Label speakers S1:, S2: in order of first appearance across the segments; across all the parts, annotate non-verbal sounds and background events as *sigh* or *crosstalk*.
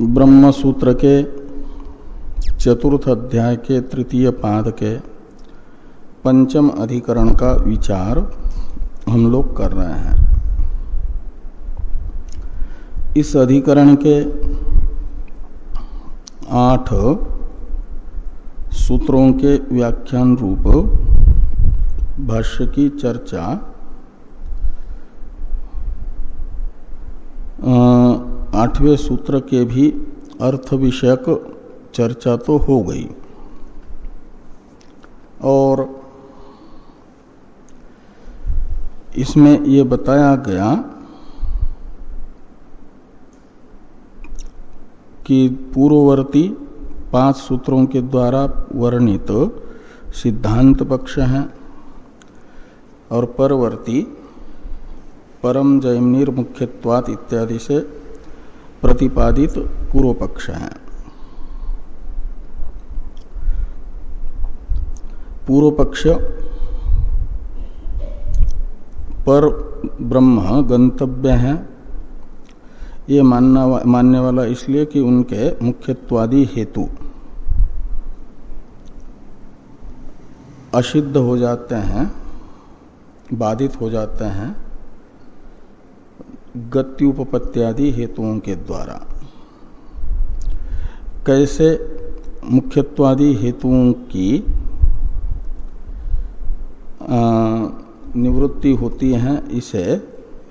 S1: ब्रह्म सूत्र के चतुर्थ अध्याय के तृतीय पाद के पंचम अधिकरण का विचार हम लोग कर रहे हैं। इस अधिकरण के आठ सूत्रों के व्याख्यान रूप भाष्य की चर्चा आठवें सूत्र के भी अर्थ विषयक चर्चा तो हो गई। और इसमें ये बताया गया कि पूर्ववर्ती पाँच सूत्रों के द्वारा वर्णित तो सिद्धांत पक्ष हैं और परवर्ती परम जयमनिर मुख्यत्वात इत्यादि से प्रतिपादित पूर्व पक्ष हैं। पूर्व पक्ष पर ब्रह्म गंतव्य है। ये मानना वा, मानने वाला इसलिए कि उनके मुख्यत्वादी हेतु असिद्ध हो जाते हैं बाधित हो जाते हैं। गत्युपत्यादि हेतुओं के द्वारा। कैसे मुख्यत्वादि हेतुओं की निवृत्ति होती है, इसे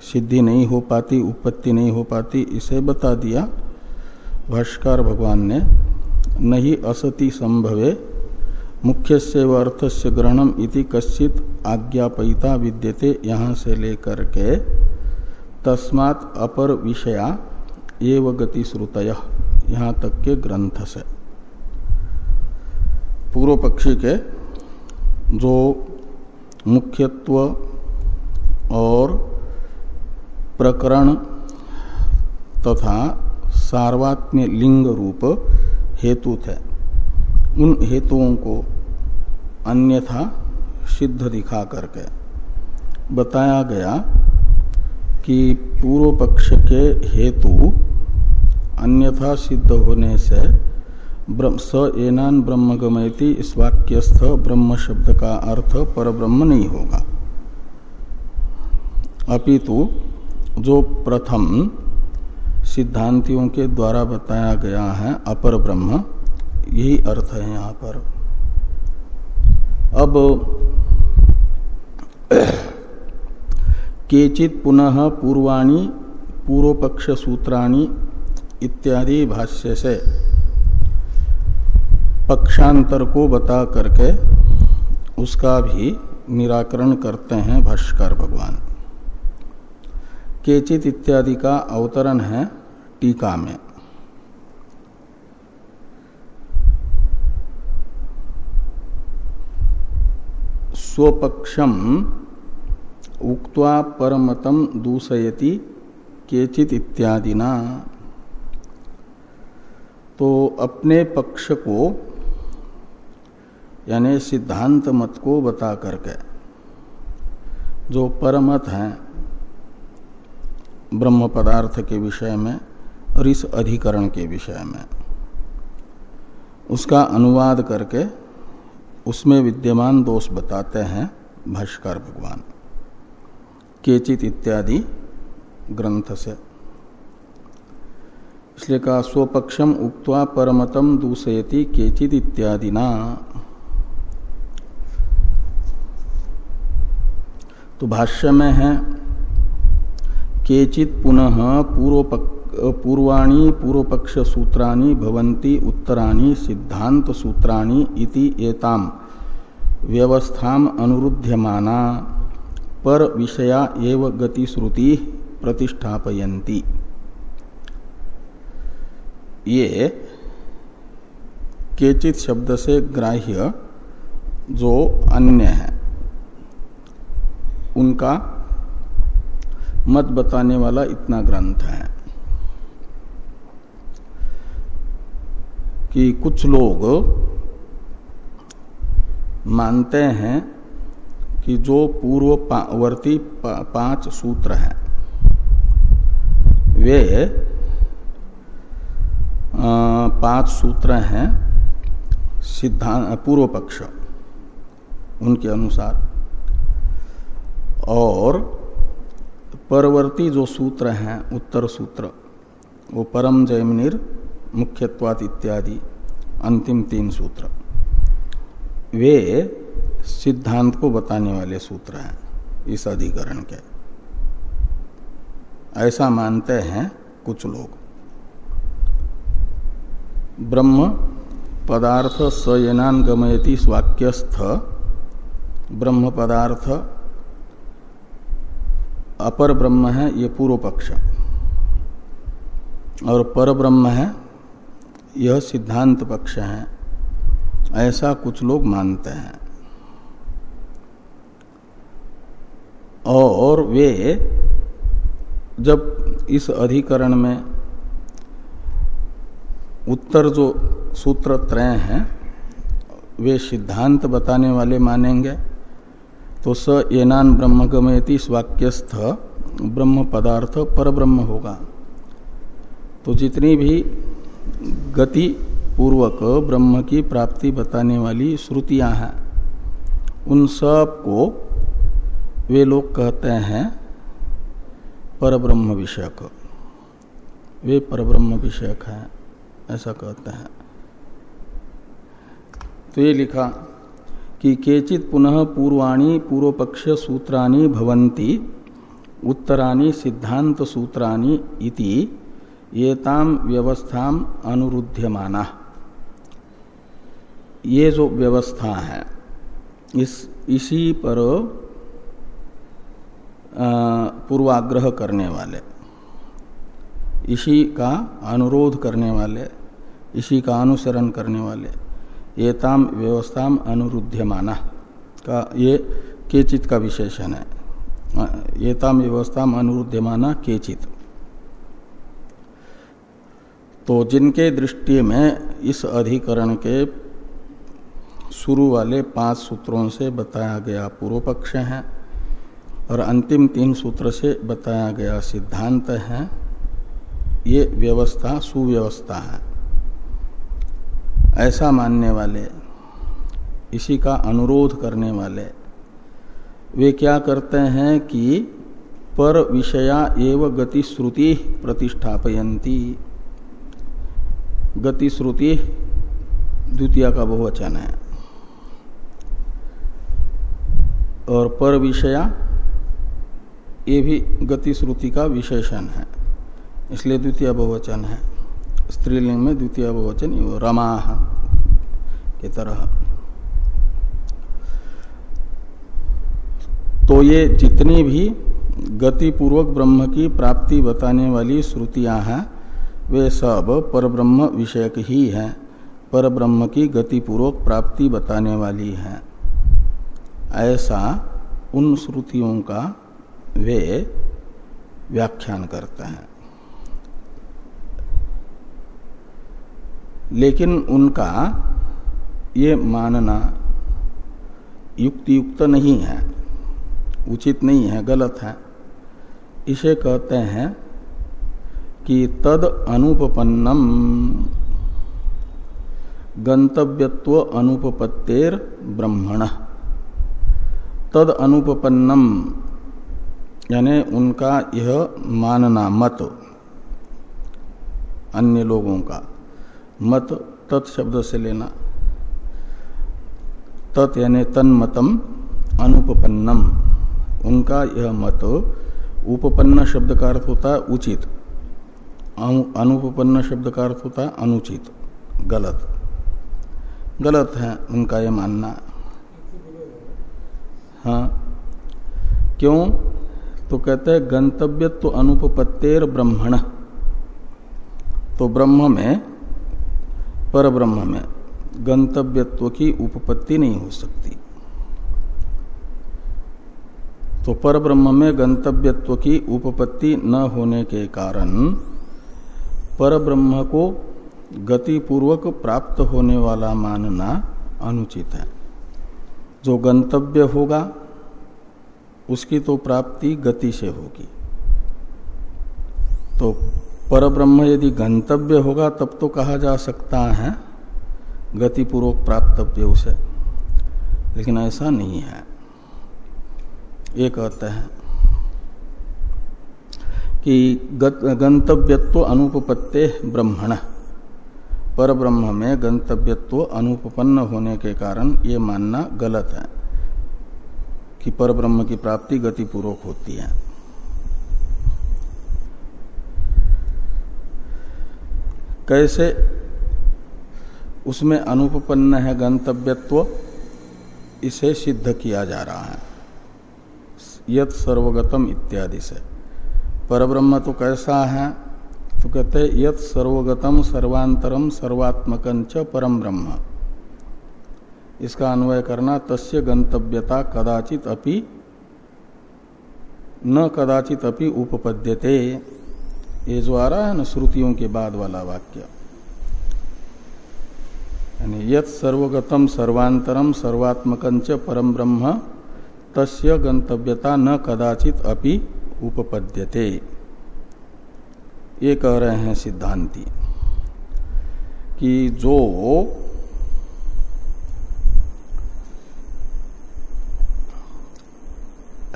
S1: सिद्धि नहीं हो पाती उत्पत्ति नहीं हो पाती, इसे बता दिया। भाष्कर भगवान ने, नहीं असति संभवे मुख्य से व अर्थ से ग्रहणम इति कश्चित आज्ञापयिता विद्यते, यहाँ से लेकर के तस्मात् अपर विषया एव गति श्रुत यहाँ तक के ग्रंथ से। पूर्व पक्षी के जो मुख्यत्व और प्रकरण तथा सार्वात्म्य लिंग रूप हेतु थे, उन हेतुओं को अन्यथा सिद्ध दिखा करके बताया गया कि पूर्व पक्ष के हेतु अन्यथा सिद्ध होने से स एनान ब्रह्म गमयती इस वाक्यस्थ ब्रह्म शब्द का अर्थ पर ब्रह्म नहीं होगा। अपितु जो प्रथम सिद्धांतियों के द्वारा बताया गया है अपर ब्रह्म, यही अर्थ है यहाँ पर। अब केचित पुनः पूर्वाणी पूर्वपक्ष सूत्राणी इत्यादि भाष्य से पक्षांतर को बता करके उसका भी निराकरण करते हैं भाष्कर भगवान। केचित इत्यादि का अवतरण है टीका में। स्वपक्षम उक्त्वा परमतम दूषयति केचित इत्यादि ना तो अपने पक्ष को, यानी सिद्धांत मत को बता करके, जो परमत है, ब्रह्म पदार्थ के विषय में और इस अधिकरण के विषय में, उसका अनुवाद करके उसमें विद्यमान दोष बताते हैं भाष्कर भगवान। केचित इत्यादि ग्रंथ से इसलिए कहा, स्वपक्षम उक्त्वा परमतम दूषयति केचित इत्यादि ना तो भाष्य में है, केचित पुनः पूर्व पूर्वाणी पूर्व पक्ष सूत्राणी भवंती उत्तराणी सिद्धांत सूत्राणी इति एताम व्यवस्थाम अनुरुध्यमाना। पर विषया एव गति श्रुति प्रतिष्ठापयंती ये केचित शब्द से ग्राह्य जो अन्य है। उनका मत बताने वाला इतना ग्रंथ है कि कुछ लोग मानते हैं कि जो पूर्ववर्ती पा, पाँच सूत्र हैं वे पाँच सूत्र हैं सिद्धांत पूर्व पक्ष उनके अनुसार। और परवर्ती जो सूत्र हैं उत्तर सूत्र वो परम जयमिनिर मुख्यत्वात इत्यादि अंतिम तीन सूत्र। वे सिद्धांत को बताने वाले सूत्र हैं इस अधिकरण के। ऐसा मानते हैं कुछ लोग। ब्रह्म पदार्थ सयनान गमयति स्वाक्यस्थ। ब्रह्म पदार्थ अपर ब्रह्म है, ये पूर्व पक्ष। और पर ब्रह्म है, यह सिद्धांत पक्ष है। ऐसा कुछ लोग मानते हैं। और वे जब इस अधिकरण में उत्तर जो सूत्र त्रय हैं, वे सिद्धांत बताने वाले मानेंगे तो स एनान ब्रह्म गमेति वाक्यस्थ ब्रह्म पदार्थ पर ब्रह्म होगा। तो जितनी भी गति पूर्वक ब्रह्म की प्राप्ति बताने वाली श्रुतियाँ हैं, उन सबको वे लोग कहते हैं परब्रह्म विषयक। वे परब्रह्म विषयक हैं, ऐसा कहते हैं। तो ये लिखा कि केचित पुनः पूर्वाणी पूर्व पक्ष सूत्राणी भवंती उत्तराणी सिद्धांत सूत्राणी इति येताम व्यवस्थाम अनुरुध्यमाना। ये जो व्यवस्था है, इस, इसी पर पूर्वाग्रह करने वाले। इसी का अनुरोध करने वाले, इसी का अनुसरण करने वाले। ये ताम व्यवस्थाम अनुरुध्यमाना का ये केचित का विशेषण है। ये ताम व्यवस्थाम अनुरुध्यमाना केचित। तो जिनके दृष्टि में इस अधिकरण के शुरू वाले पाँच सूत्रों से बताया गया पूर्व पक्ष है और अंतिम तीन सूत्र से बताया गया सिद्धांत है, ये व्यवस्था, सुव्यवस्था है। ऐसा मानने वाले, इसी का अनुरोध करने वाले, वे क्या करते हैं कि पर विषया एव गति श्रुति प्रतिष्ठापयंती गति द्वितीय का बहुवचन है। और पर विषया ये भी गति श्रुति का विशेषण है। इसलिए द्वितीय बहुवचन है। स्त्रीलिंग में द्वितीय बहुवचन रमा की तरह। तो ये जितनी भी गति पूर्वक ब्रह्म की प्राप्ति बताने वाली श्रुतियाँ हैं, वे सब परब्रह्म विषयक ही हैं। पर ब्रह्म की गति पूर्वक प्राप्ति बताने वाली हैं। ऐसा उन श्रुतियों का वे व्याख्यान करते हैं। लेकिन उनका ये मानना युक्ति युक्त नहीं है, उचित नहीं है, गलत है। इसे कहते हैं कि तद अनुपन्नम गंतव्यत्व अनुपत्तेर ब्रह्मण तद अनुपन्नम यानी उनका यह मानना मत अन्य लोगों का। मत तत्शब्द से लेना। तत् यानी तन्मतम अनुपन्नम उनका यह मत उपपन्न शब्द का अर्थ होता है उचित। अनुपन्न शब्द का अर्थ होता है अनुचित। गलत। गलत है उनका यह मानना। हाँ। क्यों? तो कहते हैं गंतव्य तो अनुपत्तेर ब्रह्मण। तो ब्रह्म में पर ब्रह्म में गंतव्यत्व की उपपत्ति नहीं हो सकती। तो पर ब्रह्म में गंतव्यत्व की उपपत्ति न होने के कारण पर ब्रह्म को गति पूर्वक प्राप्त होने वाला मानना अनुचित है। जो गंतव्य होगा उसकी तो प्राप्ति गति से होगी। तो पर ब्रह्म यदि गंतव्य होगा, तब तो कहा जा सकता है, गतिपूर्वक प्राप्तव्य उसे। लेकिन ऐसा नहीं है। ये कहते हैं कि गंतव्यत्व अनुपत्ते ब्रह्मण। पर ब्रह्म में गंतव्यत्व अनुपन्न होने के कारण ये मानना गलत है। कि पर ब्रह्म की प्राप्ति गतिपूर्वक होती है। कैसे? उसमें अनुपन्न है गंतव्यत्व, इसे सिद्ध किया जा रहा है। यत सर्वगतम इत्यादि से। परब्रह्म तो कैसा है? तो कहते यत सर्वगतम सर्वांतरम सर्वात्मकं परम ब्रह्म। इसका अन्वय करना तस्य गंतव्यता कदाचित अपि न कदाचित अपि उपपद्यते। ये जो आ रहा है ना श्रुतियों के बाद वाला वाक्य। यत सर्वगतम सर्वांतरम सर्वात्मकंच परम ब्रह्म तस्य गंतव्यता न कदाचित अपि उपपद्यते। ये कह रहे हैं सिद्धांति कि जो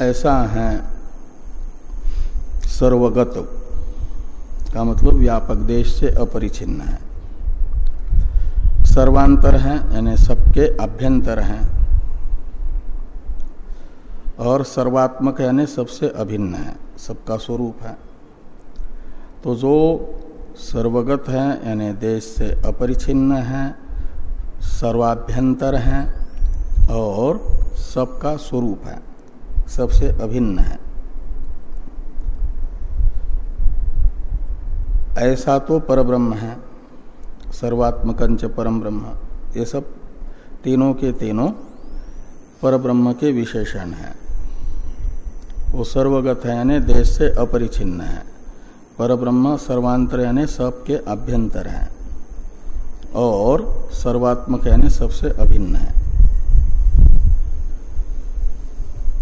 S1: ऐसा है। सर्वगत का मतलब व्यापक देश से अपरिचिन्न है। सर्वांतर है, यानी सबके अभ्यंतर हैं। और सर्वात्मक, यानी सबसे अभिन्न है, सबका स्वरूप है। तो जो सर्वगत है, यानी देश से अपरिचिन्न है, सर्वाभ्यंतर है, और सबका स्वरूप है। सबसे अभिन्न है। ऐसा तो परब्रह्म है, सर्वात्मकंच परम ब्रह्म ये सब तीनों के तीनों परब्रह्म के विशेषण हैं। वो सर्वगत है यानी देश से अपरिचिन्न है। परब्रह्म सर्वांतर यानी सबके अभ्यंतर है और सर्वात्मक यानी सबसे अभिन्न है।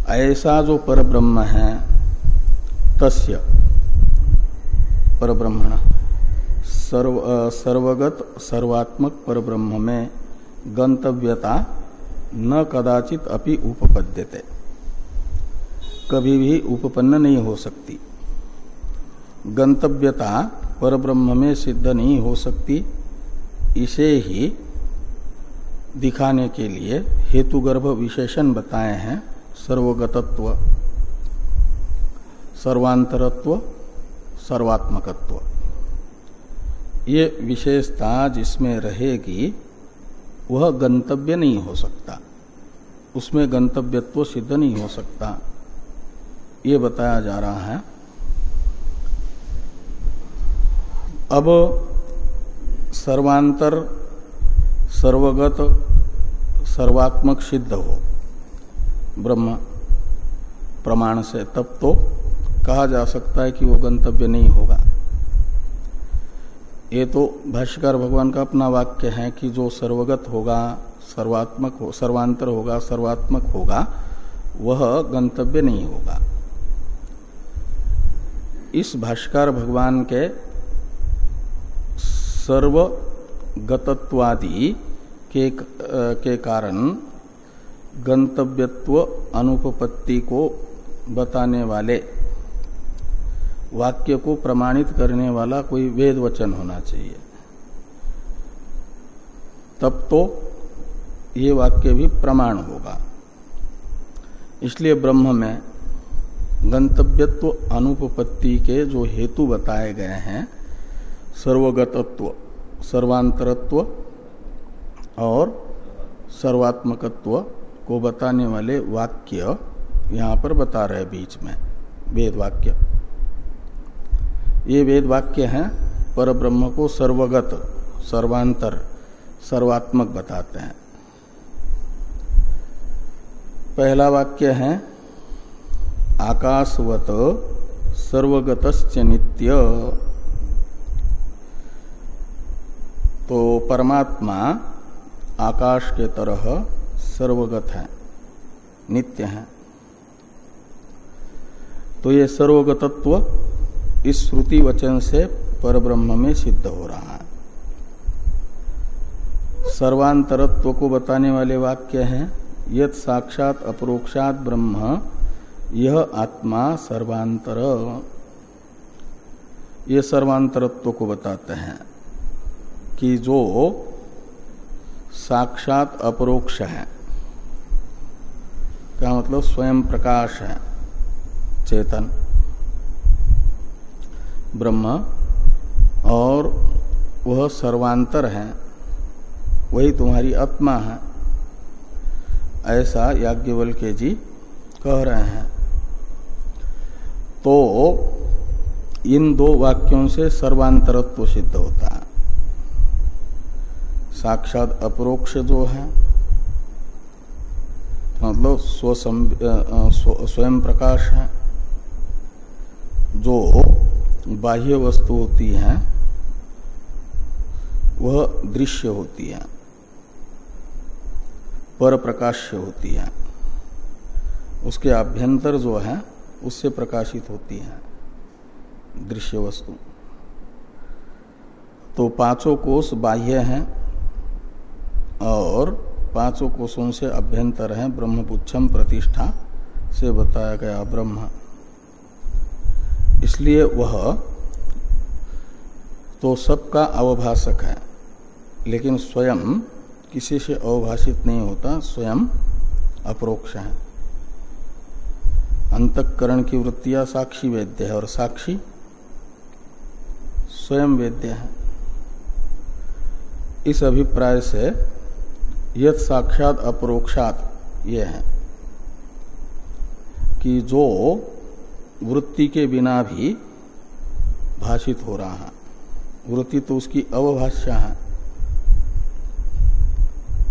S1: ऐसा जो परब्रह्म है, तस्य परब्रह्मण। सर्व सर्वगत, सर्वात्मक परब्रह्म में गंतव्यता न कदाचित अपि उपपद्यते। कभी भी उपपन्न नहीं हो सकती। गंतव्यता परब्रह्म में सिद्ध नहीं हो सकती। इसे ही दिखाने के लिए हेतुगर्भ विशेषण बताए हैं। सर्वगतत्व। सर्वांतरत्व, सर्वात्मकत्व। ये विशेषता जिसमें रहेगी, वह गंतव्य नहीं हो सकता। उसमें गंतव्यत्व सिद्ध नहीं हो सकता। ये बताया जा रहा है। अब सर्वांतर, सर्वगत, सर्वात्मक सिद्ध हो। ब्रह्म प्रमाण से तब तो कहा जा सकता है कि वो गंतव्य नहीं होगा। ये तो भाष्यकार भगवान का अपना वाक्य है कि जो सर्वगत होगा सर्वात्मक हो सर्वांतर होगा सर्वात्मक होगा वह गंतव्य नहीं होगा। इस भाष्कर भगवान के सर्वगतत्वादि के, के कारण गंतव्यत्व अनुपपत्ति को बताने वाले वाक्य को प्रमाणित करने वाला कोई वेद वचन होना चाहिए। तब तो ये वाक्य भी प्रमाण होगा। इसलिए ब्रह्म में गंतव्यत्व अनुपपत्ति के जो हेतु बताए गए हैं, सर्वगतत्व, सर्वांतरत्व और सर्वात्मकत्व को बताने वाले वाक्य यहाँ पर बता रहे बीच में, वेद वाक्य। ये वेद वाक्य हैं पर ब्रह्म को सर्वगत, सर्वांतर, सर्वात्मक बताते हैं। पहला वाक्य है, आकाशवत सर्वगत नित्य। तो परमात्मा आकाश के तरह सर्वगत है, नित्य है। तो ये सर्वगतत्व इस श्रुति वचन से परब्रह्म में सिद्ध हो रहा है। सर्वांतरत्व को बताने वाले वाक्य हैं यद साक्षात अपरोक्षात ब्रह्म, यह आत्मा सर्वांतर। ये सर्वांतरत्व को बताते हैं कि जो साक्षात अपरोक्ष है। क्या मतलब स्वयं प्रकाश है। चेतन, ब्रह्म और वह सर्वांतर है। वही तुम्हारी आत्मा है। ऐसा याज्ञवल के जी कह रहे हैं। तो इन दो वाक्यों से सर्वांतरत्व सिद्ध होता है। साक्षात अपरोक्ष जो है मतलब स्वयं प्रकाश है, जो बाह्य वस्तु होती है, वह दृश्य होती है पर प्रकाश्य होती है। उसके आभ्यंतर जो है, उससे प्रकाशित होती है, दृश्य वस्तु। तो पाँचों कोष बाह्य हैं और पाँचों कोषों से अभ्यंतर है, ब्रह्मपुच्छम प्रतिष्ठा से बताया गया ब्रह्म। इसलिए वह तो सबका अवभाषक है, लेकिन स्वयं किसी से अवभाषित नहीं होता, स्वयं अप्रोक्ष है। अंतकरण की वृत्तियाँ साक्षी वेद्य है और साक्षी स्वयं वेद्य है। इस अभिप्राय से यद साक्षात अपरोक्षात ये है कि जो वृत्ति के बिना भी भाषित हो रहा है। वृत्ति तो उसकी अवभाष्या है।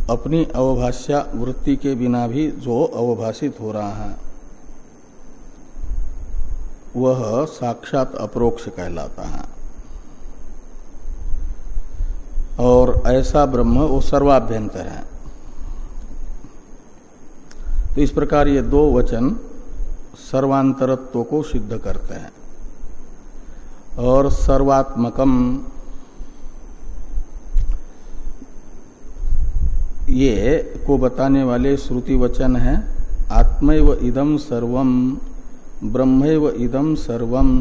S1: अपनी अवभाष्या वृत्ति के बिना भी जो अवभाषित हो रहा है, वह साक्षात अप्रोक्ष कहलाता है। और ऐसा ब्रह्म वो सर्वाभ्यंतर है। तो इस प्रकार ये दो वचन सर्वांतरत्व को सिद्ध करते हैं। और सर्वात्मकम ये को बताने वाले श्रुति वचन है, आत्मैव इदम सर्वम ब्रह्मैव इदम सर्वम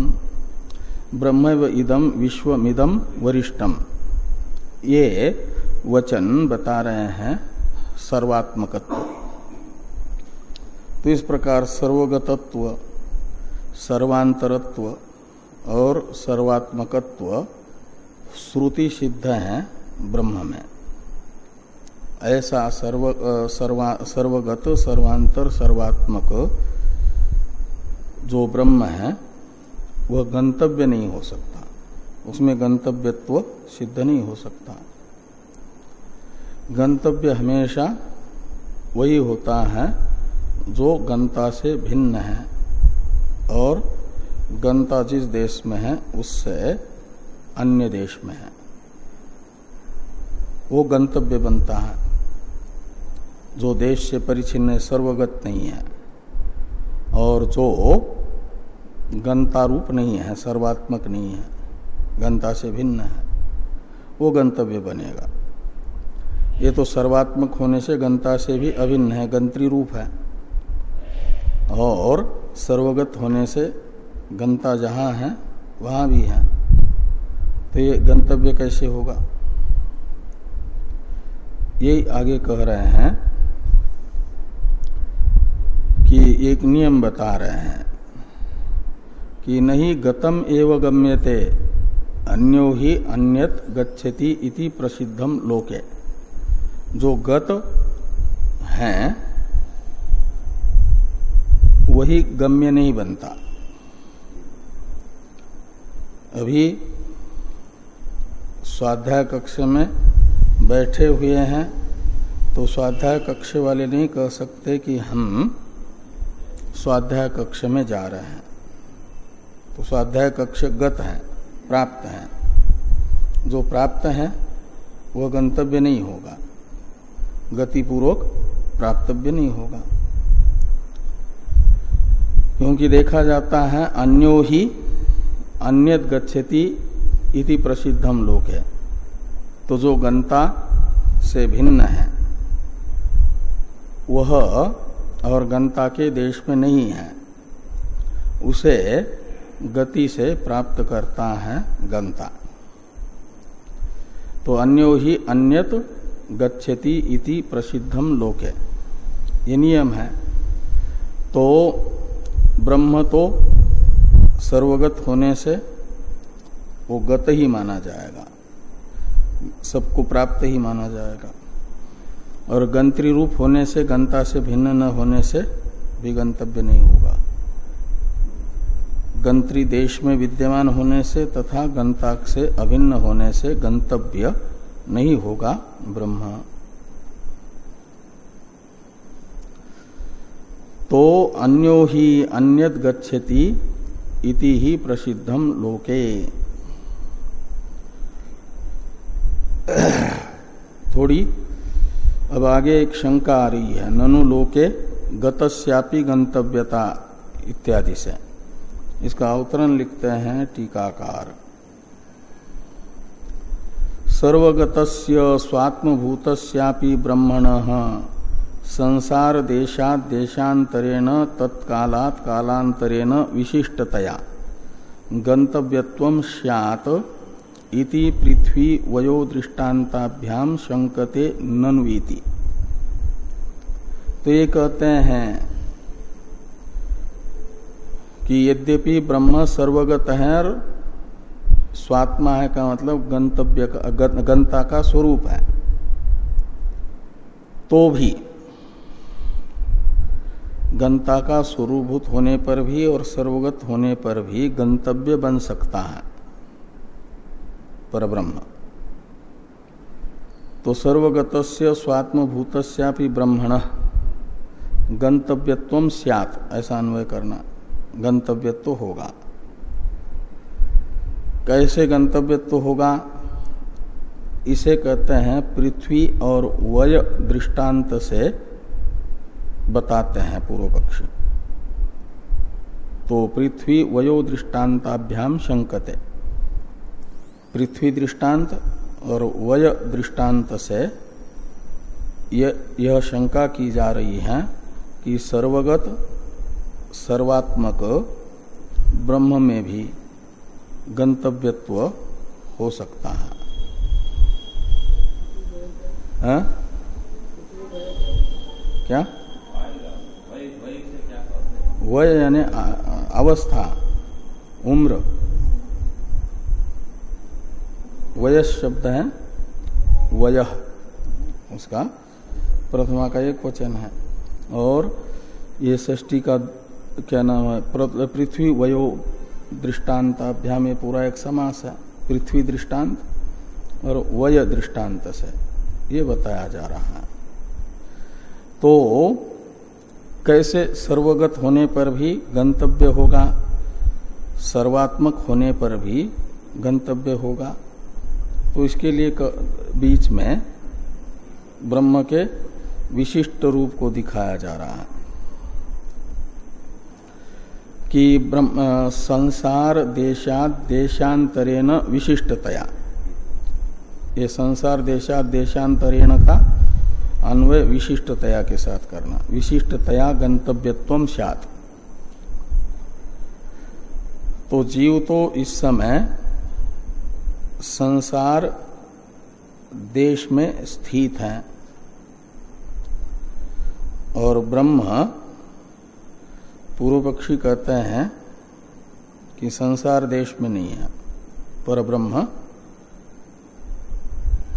S1: ब्रह्मैव इदम विश्वमिदम वरिष्ठम। ये वचन बता रहे हैं सर्वात्मकत्व। तो इस प्रकार सर्वगतत्व, सर्वांतरत्व और सर्वात्मकत्व श्रुति सिद्ध है ब्रह्म में। ऐसा सर्व सर्वा, सर्वगत, सर्वांतर, सर्वात्मक जो ब्रह्म है, वह गंतव्य नहीं हो सकता। उसमें गंतव्यत्व सिद्ध नहीं हो सकता। गंतव्य हमेशा वही होता है जो गंता से भिन्न है और गंता जिस देश में है, उससे अन्य देश में है। वो गंतव्य बनता है। जो देश से परिचिन्न सर्वगत नहीं है। और जो गंता रूप नहीं है, सर्वात्मक नहीं है, गंता से भिन्न है, वो गंतव्य बनेगा। ये तो सर्वात्मक होने से गंता से भी अभिन्न है, गंत्री रूप है। और सर्वगत होने से गंता जहाँ है, वहाँ भी है। तो ये गंतव्य कैसे होगा? ये आगे कह रहे हैं कि एक नियम बता रहे हैं कि नहीं गतम एव गम्यते, अन्यो ही अन्यत गच्छति इति प्रसिद्धम लोके। जो गत हैं वही गम्य नहीं बनता। अभी स्वाध्याय कक्ष में बैठे हुए हैं तो स्वाध्याय कक्ष वाले नहीं कह सकते कि हम स्वाध्याय कक्ष में जा रहे हैं। तो स्वाध्याय कक्ष गत है, प्राप्त है। जो प्राप्त है, वह गंतव्य नहीं होगा। गतिपूर्वक प्राप्तव्य नहीं होगा। क्योंकि देखा जाता है अन्यो ही अन्यत गच्छति इति प्रसिद्धम लोक। है तो जो गंता से भिन्न है, वह और गंता के देश में नहीं है, उसे गति से प्राप्त करता है गंता। तो अन्यो ही अन्यत गच्छति इति प्रसिद्धम लोके। ये नियम है। तो ब्रह्म तो सर्वगत होने से वो गत ही माना जाएगा। सबको प्राप्त ही माना जाएगा। और गंत्री रूप होने से गंता से भिन्न न होने से भी गंतव्य नहीं होगा। गंत्री देश में विद्यमान होने से तथा गंताक से अभिन्न होने से गंतव्य नहीं होगा ब्रह्म। तो अन्यो ही अन्यत गच्छति इति ही प्रसिद्धम लोके। थोड़ी, अब आगे एक शंका आ रही है। ननु लोके गतस्यापि गंतव्यता इत्यादि से। इसका अवतरण लिखते हैं टीकाकार। सर्वगत स्वात्मभूतस्यापि ब्रह्मण। संसार देशात देशांतरेण तत्कालात कालांतरेण विशिष्टतया। गंतव्यत्व सैत इति पृथ्वी वयो दृष्टान्ताभ्याम शंकते नन्वीति। तो ये कहते हैं कि यद्यपि ब्रह्म सर्वगत है और स्वात्मा है का मतलब गंतव्य का गंता का स्वरूप है। तो भी गंता का स्वरूभूत होने पर भी और सर्वगत होने पर भी गंतव्य बन सकता है। पर ब्रह्म तो सर्वगत स्वात्मभूत ब्रह्मण गंतव्यत्व सियात, ऐसा अन्वय करना। गंतव्यत्व तो होगा। कैसे गंतव्यत्व तो होगा? इसे कहते हैं पृथ्वी और वय दृष्टांत से बताते हैं पूर्व पक्षी। तो पृथ्वी वयो दृष्टांताभ्याम शंकते। पृथ्वी दृष्टांत और वय दृष्टांत से यह शंका की जा रही है कि सर्वगत, सर्वात्मक ब्रह्म में भी गंतव्यत्व हो सकता है। हा? क्या? वय यानी अवस्था, उम्र। वयस शब्द है, वय। उसका प्रथमा का एक वचन है। और ये षष्टी का क्या नाम है पृथ्वी वयो दृष्टान्ताभ्याम में पूरा एक समास है। पृथ्वी दृष्टांत और वय दृष्टांत से ये बताया जा रहा है। तो कैसे सर्वगत होने पर भी गंतव्य होगा? सर्वात्मक होने पर भी गंतव्य होगा। तो इसके लिए बीच में ब्रह्म के विशिष्ट रूप को दिखाया जा रहा है कि संसार देशात देशांतरेण विशिष्टतया। ये संसार देशात देशांतरेण का अन्वय विशिष्टतया के साथ करना। विशिष्टतया गंतव्यत्व सात तो जीव तो इस समय संसार देश में स्थित है और ब्रह्म पूर्व पक्षी कहते हैं कि संसार देश में नहीं है, पर ब्रह्म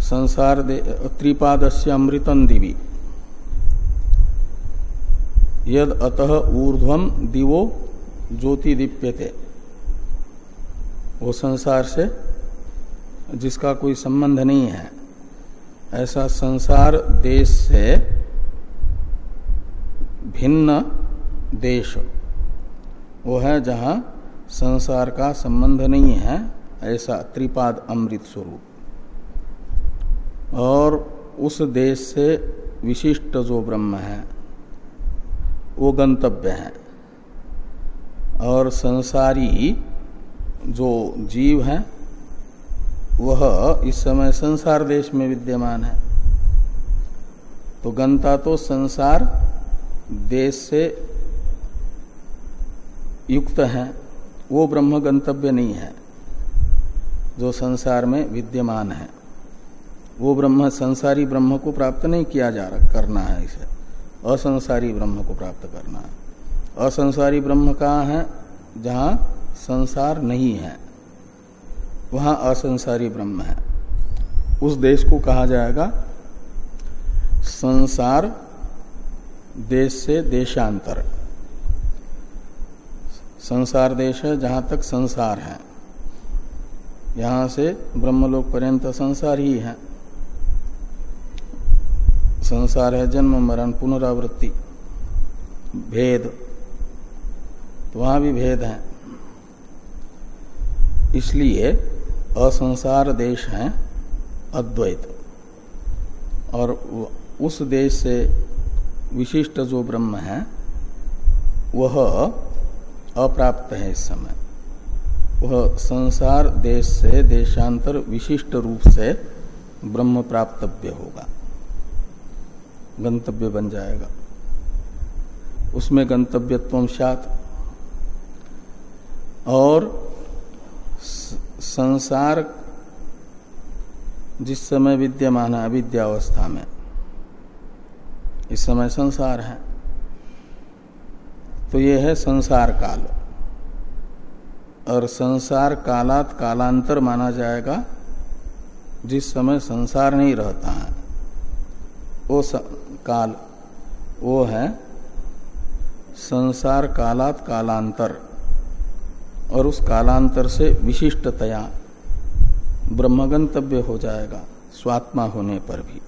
S1: संसार त्रिपादस्य अमृतन दिवी। यद अतः ऊर्ध्वम दिवो ज्योति दीप्यते वो संसार से जिसका कोई संबंध नहीं है। ऐसा संसार देश से भिन्न देश। वो है जहाँ संसार का संबंध नहीं है, ऐसा त्रिपाद अमृत स्वरूप। और उस देश से विशिष्ट जो ब्रह्म है, वो गंतव्य है। और संसारी जो जीव है, वह इस समय संसार देश में विद्यमान है। तो गंता तो संसार देश से युक्त है, वो ब्रह्म गंतव्य नहीं है, जो संसार में विद्यमान है। वो ब्रह्म संसारी ब्रह्म को प्राप्त नहीं किया जा रहा, करना है इसे। असंसारी ब्रह्म को प्राप्त करना है। असंसारी ब्रह्म कहाँ है? जहाँ संसार नहीं है। वहाँ असंसारी ब्रह्म है। उस देश को कहा जाएगा, संसार देश से देशांतर। संसार देश है जहाँ तक संसार है। यहाँ से ब्रह्मलोक पर्यंत संसार ही है। संसार है, जन्म, मरण, पुनरावृत्ति। भेद। तो वहाँ भी भेद है। इसलिए असंसार देश है, अद्वैत। और उस देश से विशिष्ट जो ब्रह्म है, वह अप्राप्त है इस समय। वह संसार देश से, देशांतर विशिष्ट रूप से ब्रह्म प्राप्तव्य होगा। गंतव्य बन जाएगा। उसमें गंतव्यत्व सात और संसार जिस समय विद्यमान है, अविद्यावस्था में, इस समय संसार है। तो यह है संसार काल। और संसार कालात कालांतर माना जाएगा, जिस समय संसार नहीं रहता है, वो काल, वो है संसार कालात कालांतर और उस कालांतर से विशिष्टतया ब्रह्मगंतव्य हो जाएगा, स्वात्मा होने पर भी।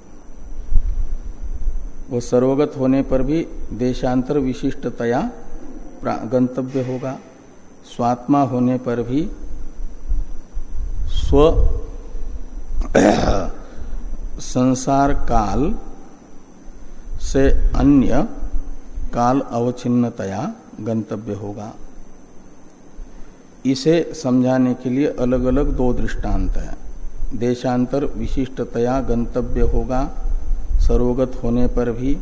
S1: वो सर्वगत होने पर भी देशांतर विशिष्टतया गंतव्य होगा। स्वात्मा होने पर भी स्व, संसार काल से अन्य काल अवचिन्नतया गंतव्य होगा। इसे समझाने के लिए अलग अलग दो दृष्टांत है। देशांतर विशिष्टतया गंतव्य होगा सर्वगत होने पर भी।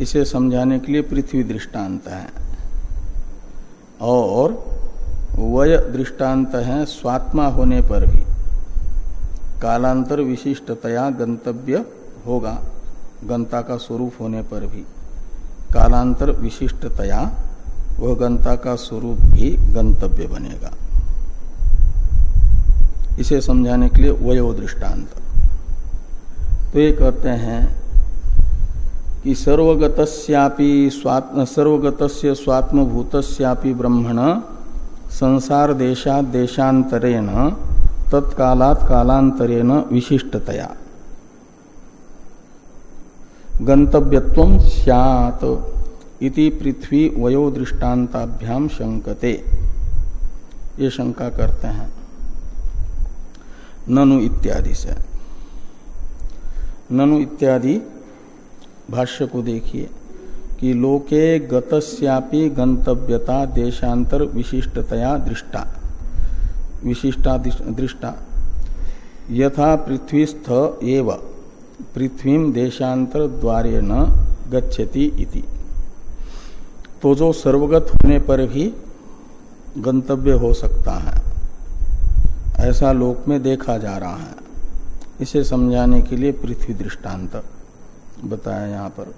S1: इसे समझाने के लिए पृथ्वी दृष्टांत है। और वय दृष्टांत है स्वात्मा होने पर भी। कालांतर विशिष्टतया गंतव्य होगा। गंता का स्वरूप होने पर भी। कालांतर विशिष्टतया वह गंता का स्वरूप भी गंतव्य बनेगा। इसे समझाने के लिए वयो दृष्टांत। तो ये कहते हैं कि सर्वगत सर्वगत स्वात्मभूत ब्रह्मण संसार देशा देशांतरेण तत्कालात कालांतरेण विशिष्टतया। गंतव्यत्व सैत इति पृथ्वी वयो दृष्टान्ताभ्याम शंकते ये शंका करते हैं। ननु इत्यादि से। ननु इत्यादि भाष्य को देखिए कि लोके गतस्यापि गंतव्यता देशांतर विशिष्टतया दृष्टा। विशिष्टा दृष्टा। यथा पृथ्वीस्थ एव। पृथ्वी देशांतर द्वारे न गच्छति इति। तो जो सर्वगत होने पर भी गंतव्य हो सकता है, ऐसा लोक में देखा जा रहा है। इसे समझाने के लिए पृथ्वी दृष्टांत बताया यहाँ पर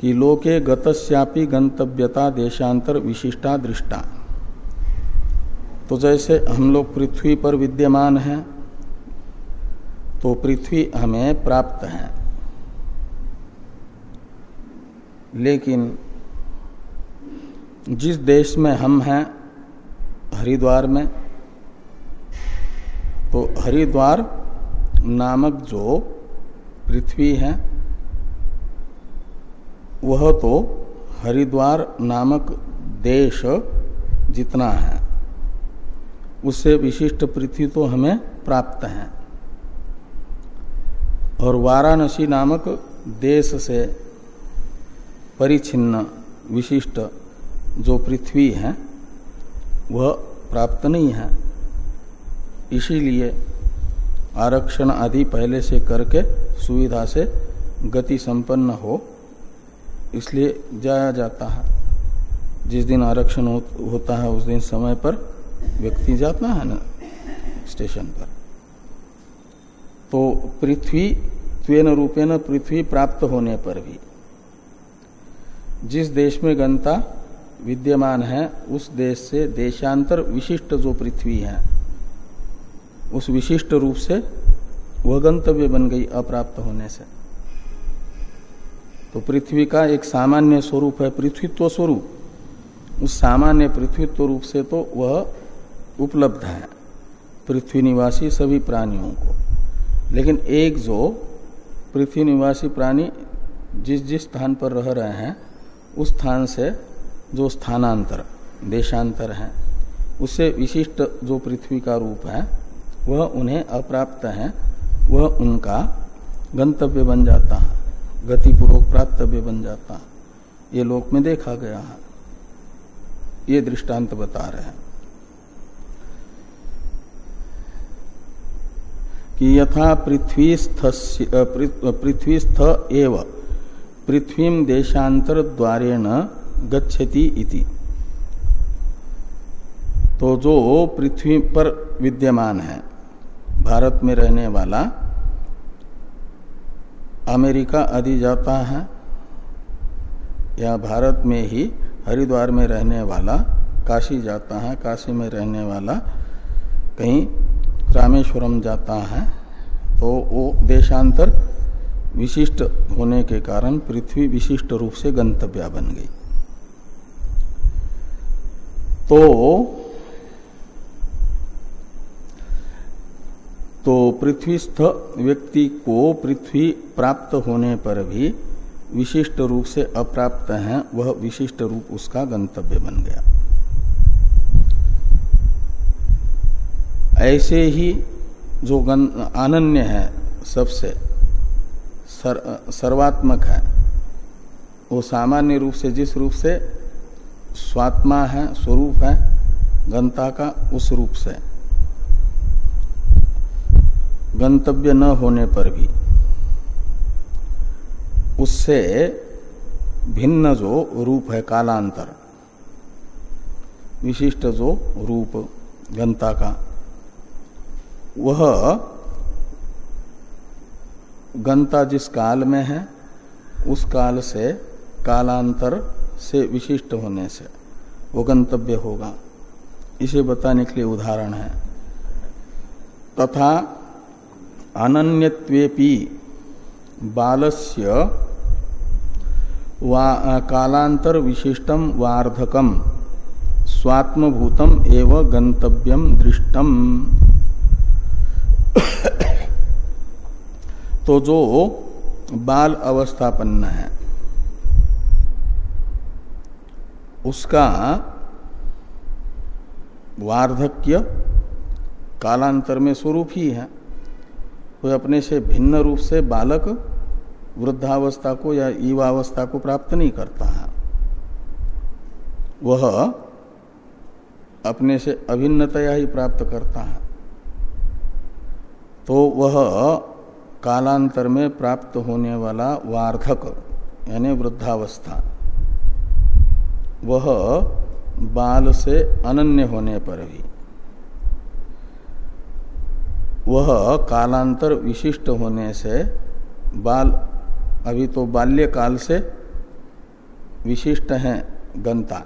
S1: कि लोके गतस्यापि गंतव्यता देशांतर विशिष्टा दृष्टा। तो जैसे हम लोग पृथ्वी पर विद्यमान हैं तो पृथ्वी हमें प्राप्त है। लेकिन जिस देश में हम हैं, हरिद्वार में तो हरिद्वार नामक जो पृथ्वी है, वह तो हरिद्वार नामक देश जितना है। उससे विशिष्ट पृथ्वी तो हमें प्राप्त है। और वाराणसी नामक देश से परिचिन्न विशिष्ट जो पृथ्वी है वह प्राप्त नहीं है। इसीलिए आरक्षण आदि पहले से करके सुविधा से गति संपन्न हो इसलिए जाया जाता है। जिस दिन आरक्षण हो, होता है उस दिन समय पर व्यक्ति जाता है ना स्टेशन पर। तो पृथ्वी त्वेन रूपेण पृथ्वी प्राप्त होने पर भी। जिस देश में गंता विद्यमान है, उस देश से देशांतर विशिष्ट जो पृथ्वी है, उस विशिष्ट रूप से वह गंतव्य बन गई अप्राप्त होने से। तो पृथ्वी का एक सामान्य स्वरूप है पृथ्वीत्व स्वरूप। उस सामान्य पृथ्वीत्व रूप से तो वह उपलब्ध है। पृथ्वी निवासी सभी प्राणियों को। लेकिन एक जो पृथ्वी निवासी प्राणी जिस जिस स्थान पर रह रहे हैं, उस स्थान से जो स्थानांतर, देशांतर है उससे विशिष्ट जो पृथ्वी का रूप है, वह उन्हें अप्राप्त है, वह उनका गंतव्य बन जाता है, गतिपूर्वक प्राप्तव्य बन जाता है। ये लोक में देखा गया है। ये दृष्टांत बता रहे हैं। कि यथा पृथ्वी पृथ्वीस्थ पृथ्वीस्थ एव, पृथ्वी देशांतर द्वारेण गच्छति इति। तो जो पृथ्वी पर विद्यमान है, भारत में रहने वाला, अमेरिका आदि जाता है, या भारत में ही हरिद्वार में रहने वाला, काशी जाता है, काशी में रहने वाला, कहीं रामेश्वरम जाता है तो वो देशांतर विशिष्ट होने के कारण पृथ्वी विशिष्ट रूप से गंतव्य बन गई। तो तो पृथ्वीस्थ व्यक्ति को पृथ्वी प्राप्त होने पर भी विशिष्ट रूप से अप्राप्त है, वह विशिष्ट रूप उसका गंतव्य बन गया। ऐसे ही जो अनन्य है सबसे सर, सर्वात्मक है। वो सामान्य रूप से जिस रूप से स्वात्मा है स्वरूप है गंता का उस रूप से। गंतव्य न होने पर भी उससे भिन्न जो रूप है कालांतर विशिष्ट जो रूप गंता का वह गंता जिस काल में है उस काल से कालांतर से विशिष्ट होने से वो गंतव्य होगा। इसे बताने के लिए उदाहरण है। तथा अनन्यत्वेपि बालस्य वा, कालांतर विशिष्टम वार्धकम स्वात्मभूतम एवं गंतव्यम दृष्टम। *coughs* तो जो बाल अवस्थापन्न है, उसका वार्धक्य कालांतर में स्वरूप ही है। वह अपने से भिन्न रूप से बालक वृद्धावस्था को या युवावस्था को प्राप्त नहीं करता है। वह अपने से अभिन्नतया ही प्राप्त करता है। तो वह कालांतर में प्राप्त होने वाला वार्धक, यानी वृद्धावस्था, वह बाल से अनन्य होने पर भी, वह कालांतर विशिष्ट होने से बाल, अभी तो बाल्य काल से विशिष्ट है गंता,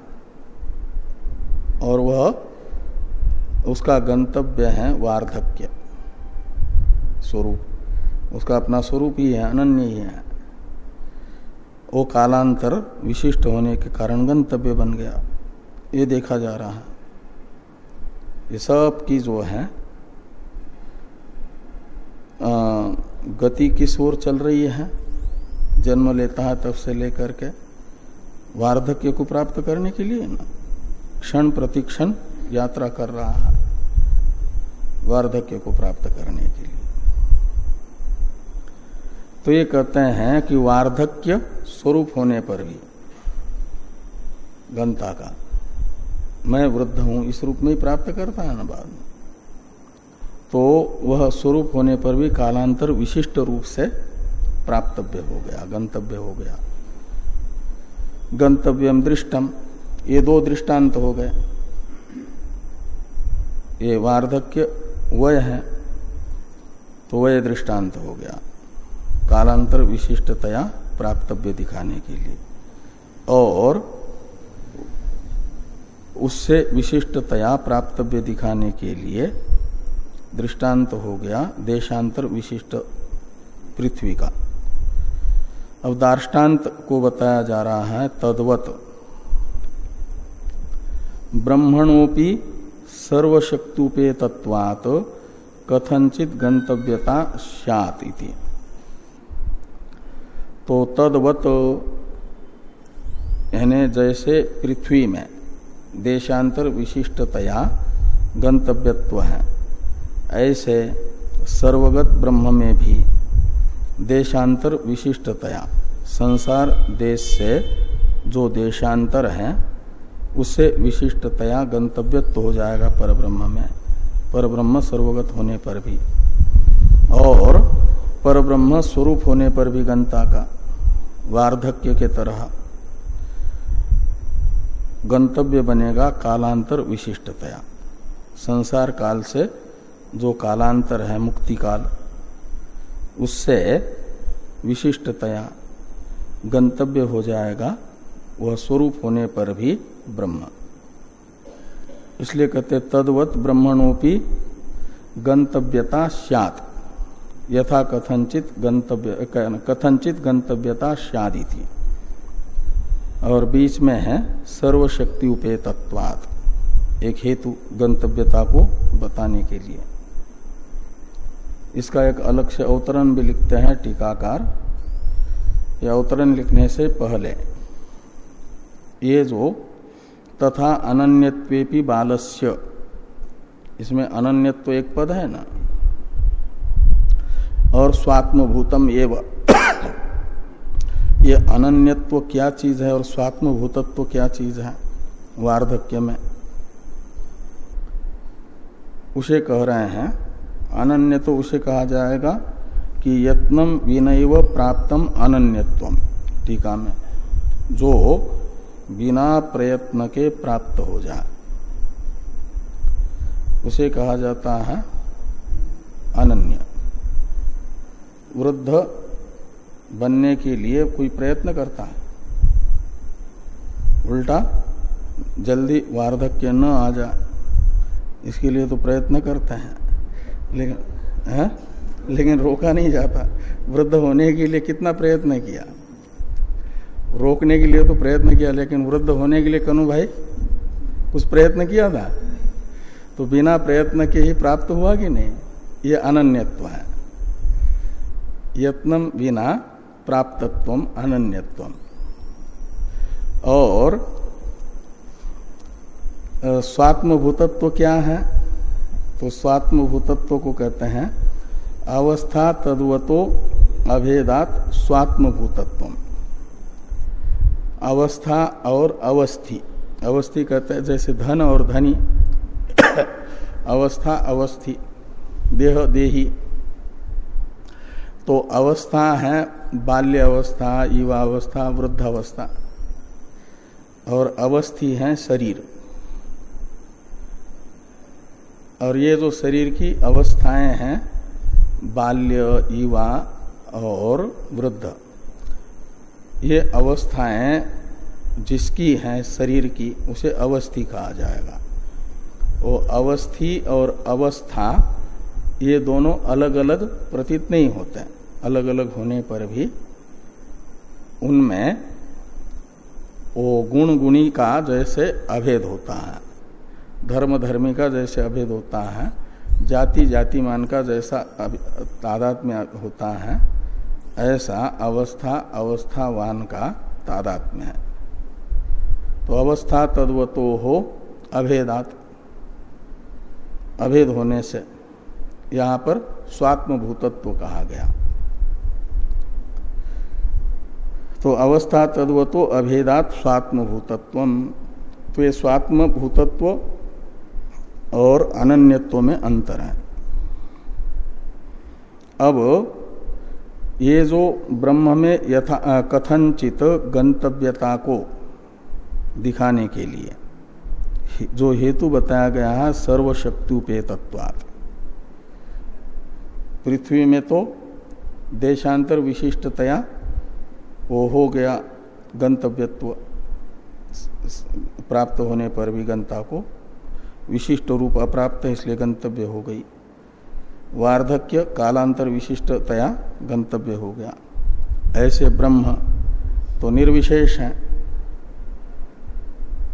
S1: और वह उसका गंतव्य है वार्धक्य। स्वरूप। उसका अपना स्वरूप ही है अनन्य ही है। वो कालांतर विशिष्ट होने के कारण गंतव्य बन गया। ये देखा जा रहा है। ये सब की जो है आ, गति किस ओर चल रही है। जन्म लेता है तब से लेकर के वार्धक्य को प्राप्त करने के लिए ना। क्षण प्रतिक्षण यात्रा कर रहा है वार्धक्य को प्राप्त करने के लिए। तो ये कहते हैं कि वार्धक्य स्वरूप होने पर भी गंता का। मैं वृद्ध हूँ, इस रूप में ही प्राप्त करता है ना बाद में। तो वह स्वरूप होने पर भी कालांतर विशिष्ट रूप से प्राप्तव्य हो गया, गंतव्य हो गया। गंतव्यम दृष्टम, ये दो दृष्टांत हो गए। ये वार्धक्य, वय है तो वय दृष्टांत हो गया। कालांतर विशिष्टतया प्राप्तव्य दिखाने के लिए। और उससे विशिष्टतया प्राप्तव्य दिखाने के लिए दृष्टांत हो गया देशांतर विशिष्ट पृथ्वी का। अब दार्टान्त को बताया जा रहा है तद्वत। ब्रह्मणोपि सर्वशक्तुपे तत्वात कथनचित गंतव्यता सैत तो तदवत यानी जैसे पृथ्वी में देशांतर विशिष्टतया गंतव्यत्व है, ऐसे सर्वगत ब्रह्म में भी देशांतर विशिष्टतया, संसार देश से जो देशांतर है उससे विशिष्टतया गंतव्यत्व हो जाएगा पर ब्रह्म में। पर ब्रह्म सर्वगत होने पर भी। और पर ब्रह्म स्वरूप होने पर भी गंता का वार्धक्य के तरह गंतव्य बनेगा कालांतर विशिष्टतया। संसार काल से जो कालांतर है, मुक्ति काल, उससे विशिष्टतया गंतव्य हो जाएगा, वह स्वरूप होने पर भी ब्रह्म। इसलिए कहते तदवत ब्रह्मणोपि गंतव्यता सत यथा कथनचित गंतव्य कथनचित गंतव्यता सदी थी। और बीच में है सर्वशक्ति उपेतत्वात् एक हेतु गंतव्यता को बताने के लिए। इसका एक अलग से अवतरण भी लिखते हैं टीकाकार। यह अवतरण लिखने से पहले, ये जो तथा अनन्यत्वेपि बालस्य, इसमें अनन्यत्व एक पद है ना? और स्वात्मभूतम एव। ये अनन्यत्व क्या चीज़ है और स्वात्मभूतत्व क्या चीज़ है? वार्धक्य में। उसे कह रहे हैं, अनन्य तो उसे कहा जाएगा कि यत्नम विनय प्राप्तम अनन्यत्व टीका में, जो बिना प्रयत्न के प्राप्त हो जाए। उसे कहा जाता है अनन्य। वृद्ध बनने के लिए कोई प्रयत्न करता है। उल्टा जल्दी वार्धक्य न आ जाए। इसके लिए तो प्रयत्न करते हैं। लेकिन, है? लेकिन रोका नहीं जाता। वृद्ध होने के लिए कितना प्रयत्न किया? रोकने के लिए तो प्रयत्न किया, लेकिन वृद्ध होने के लिए कनु भाई, कुछ प्रयत्न किया था? तो बिना प्रयत्न के ही प्राप्त हुआ कि नहीं? ये अनन्यत्व है। यत्नम बिना प्राप्तत्व अनन्यत्व और स्वात्मभूतत्व क्या है? तो स्वात्म भूतत्व को कहते हैं अवस्था तद्वतो अभेदात स्वात्म भूतत्व अवस्था और अवस्थी। अवस्थी कहते हैं जैसे धन और धनी। *coughs* अवस्था, अवस्थी। देह, देही। तो अवस्था है बाल्य अवस्था युवा अवस्था वृद्ध अवस्था और अवस्थी है शरीर। और ये जो शरीर की अवस्थाएँ हैं, बाल्य, युवा और वृद्ध, ये अवस्थाएँ जिसकी हैं शरीर की, उसे अवस्थी कहा जाएगा। वो अवस्थी और अवस्था, ये दोनों अलग अलग प्रतीत नहीं होते। अलग अलग होने पर भी उनमें वो गुण गुणी का जैसे अभेद होता है। धर्म धर्मी का जैसे अभेद होता है। जाति जाति मान का जैसा तादात में होता है, ऐसा अवस्था, अवस्थावान का तादात में है। तो अवस्था तद्वतो हो अभेदात। अभेद होने से यहाँ पर स्वात्म भूतत्व कहा गया। तो अवस्था तद्वतो अभेदात स्वात्म भूतत्व तो ये स्वात्म भूतत्व और अनन्यत्व में अंतर है। अब ये जो ब्रह्म में यथा कथनचित गंतव्यता को दिखाने के लिए, जो हेतु बताया गया है सर्वशक्तिपेतत्वात् पृथ्वी में तो देशांतर विशिष्टतया वो हो गया गंतव्यत्व प्राप्त होने पर भी गंता को विशिष्ट रूप अप्राप्त है, इसलिए गंतव्य हो गई। वार्धक्य कालांतर विशिष्टतया गंतव्य हो गया। ऐसे ब्रह्म तो निर्विशेष हैं।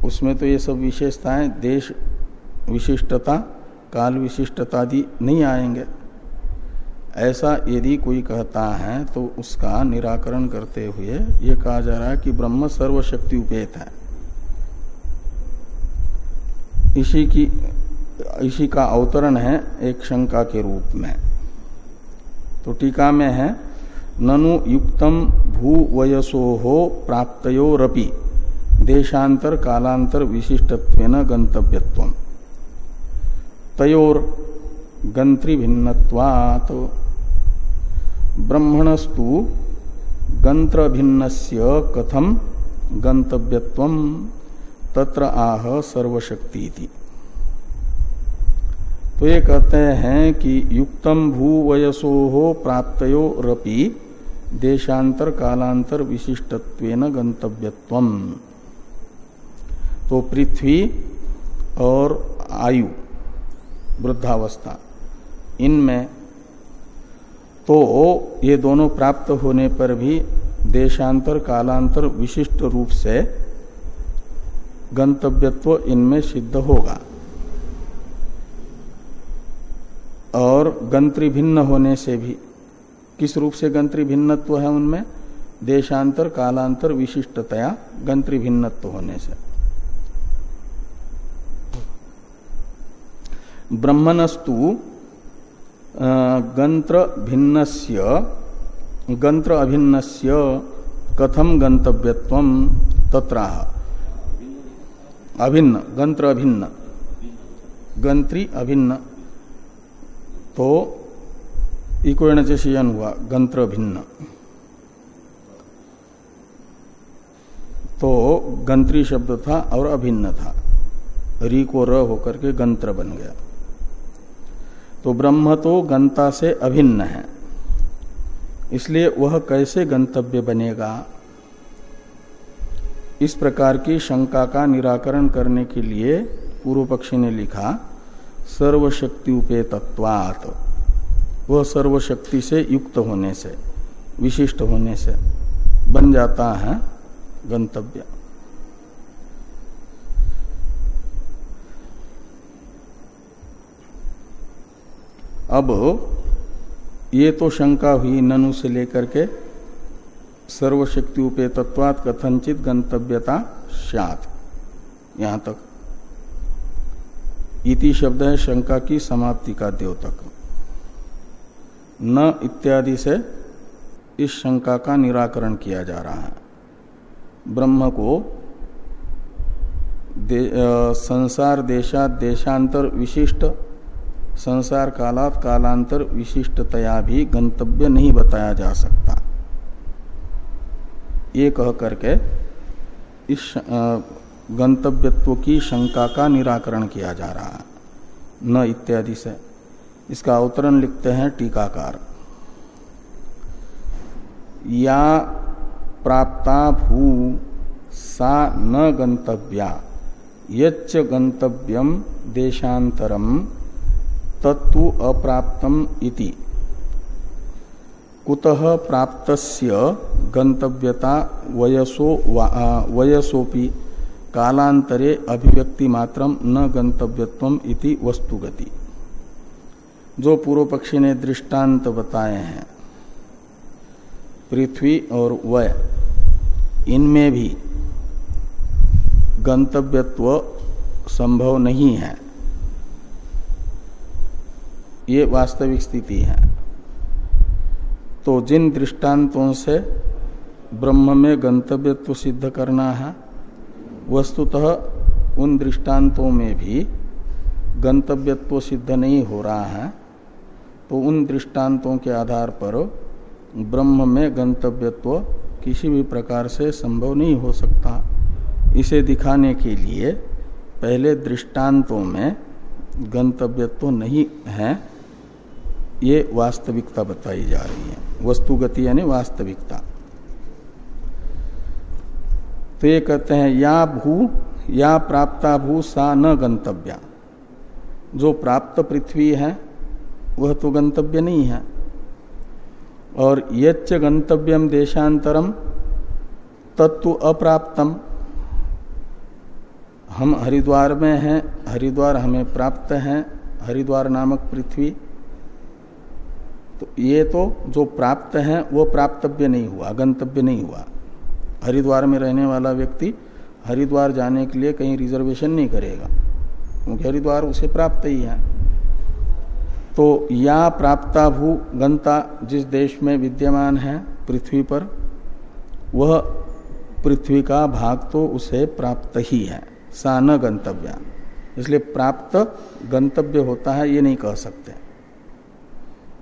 S1: उसमें तो ये सब विशेषताएँ, देश विशिष्टता, काल विशिष्टता आदि नहीं आएँगे। ऐसा यदि कोई कहता है तो उसका निराकरण करते हुए ये कहा जा रहा है कि ब्रह्म सर्वशक्ति उपेत है। इसी की, इसी का अवतरण है एक शंका के रूप में। तो टीका में है, ननु युक्तम भू वयसो हो प्राप्तोरपि देशांतर कालांतर विशिष्टत्व गंतव्यत्व तयोर गंत्री भिन्नवात ब्रह्मणस्तु गंत्र भिन्नस्य कथम गंतव्यत्व तत्र आह सर्वशक्ति तो ये कहते हैं कि युक्तम भू वयसो हो प्राप्तो रपि देशांतर कालांतर विशिष्टत्व गंतव्यत्व तो पृथ्वी और आयु वृद्धावस्था, इनमें तो ये दोनों प्राप्त होने पर भी देशांतर, कालांतर विशिष्ट रूप से गंतव्यत्व इनमें सिद्ध होगा। और गंत्री भिन्न होने से भी, किस रूप से गंत्री भिन्नत्व है उनमें? देशांतर, कालांतर विशिष्टतया गंत्री भिन्नत्व होने से। ब्रह्मणस्तु गंत्र भिन्नस्य गंत्र अभिन्नस्य कथम गंतव्यत्व तत्र अभिन्न गंत्र अभिन्न। गंत्री अभिन्न। तो इकोण चयन हुआ गंत्र भिन्न तो गंत्री शब्द था और अभिन्न था री को र होकर के गंत्र बन गया। तो ब्रह्म तो गंता से अभिन्न है। इसलिए वह कैसे गंतव्य बनेगा? इस प्रकार की शंका का निराकरण करने के लिए पूर्व पक्षी ने लिखा, सर्वशक्ति उपेतत्वात। वह सर्वशक्ति से युक्त होने से, विशिष्ट होने से बन जाता है गंतव्य। अब ये तो शंका हुई ननु से लेकर के सर्वशक्ति उपेतत्वात कथनचित गंतव्यता सात यहाँ तक। इति शब्द है शंका की समाप्ति का द्योतक न इत्यादि से इस शंका का निराकरण किया जा रहा है। ब्रह्म को दे, आ, संसार देशा देशांतर विशिष्ट संसार कालात कालांतर विशिष्टतया भी गंतव्य नहीं बताया जा सकता। ये कह करके इस गंतव्यत्व की शंका का निराकरण किया जा रहा है। न इत्यादि से। इसका अवतरण लिखते हैं टीकाकार। या प्राप्ता भू सा न गंतव्या। यच्च गंतव्यम देशांतरम तत्व अप्राप्तम इति। कुतः प्राप्तस्य गंतव्यता वयसो वयसोपि कालांतरे अभिव्यक्ति मात्रम न गंतव्यत्व इति वस्तुगति। जो पूर्व पक्षी ने दृष्टांत बताए हैं, पृथ्वी और वय, इनमें भी गंतव्यत्व संभव नहीं है। ये वास्तविक स्थिति है। तो जिन दृष्टांतों से ब्रह्म में गंतव्यत्व सिद्ध करना है, वस्तुतः उन दृष्टांतों में भी गंतव्यत्व सिद्ध नहीं हो रहा है तो उन दृष्टांतों के आधार पर ब्रह्म में गंतव्यत्व किसी भी प्रकार से संभव नहीं हो सकता। इसे दिखाने के लिए पहले दृष्टांतों में गंतव्यत्व नहीं है। ये वास्तविकता बताई जा रही है। वस्तुगति यानी वास्तविकता। तो ये कहते हैं, या भू, या प्राप्ता भू सा न गंतव्या। जो प्राप्त पृथ्वी है, वह तो गंतव्य नहीं है। और यच्च गंतव्यम देशांतरम तत्व अप्राप्तम। हम हरिद्वार में हैं, हरिद्वार हमें प्राप्त है, हरिद्वार नामक पृथ्वी। तो ये तो जो प्राप्त है, वो प्राप्तव्य नहीं हुआ, गंतव्य नहीं हुआ। हरिद्वार में रहने वाला व्यक्ति हरिद्वार जाने के लिए कहीं रिजर्वेशन नहीं करेगा, क्योंकि हरिद्वार उसे प्राप्त ही है। तो या प्राप्ता भू गंता, जिस देश में विद्यमान है पृथ्वी पर, वह पृथ्वी का भाग तो उसे प्राप्त ही है, सा न गंतव्य। इसलिए प्राप्त गंतव्य होता है, ये नहीं कह सकते।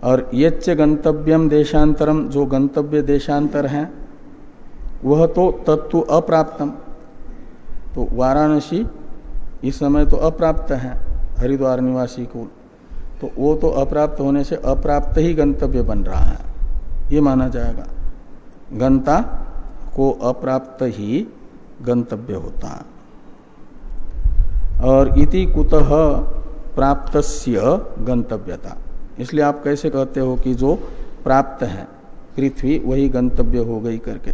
S1: और यच्च गंतव्यम देशांतरम, जो गंतव्य देशांतर है, वह तो तत्व अप्राप्तम। तो वाराणसी इस समय तो अप्राप्त है, हरिद्वार निवासी को तो वो तो अप्राप्त होने से अप्राप्त ही गंतव्य बन रहा है। ये माना जाएगा। गंता को अप्राप्त ही गंतव्य होता। है और इति कुतः प्राप्त गंतव्यता। इसलिए आप कैसे कहते हो कि जो प्राप्त है, पृथ्वी वही गंतव्य हो गई करके?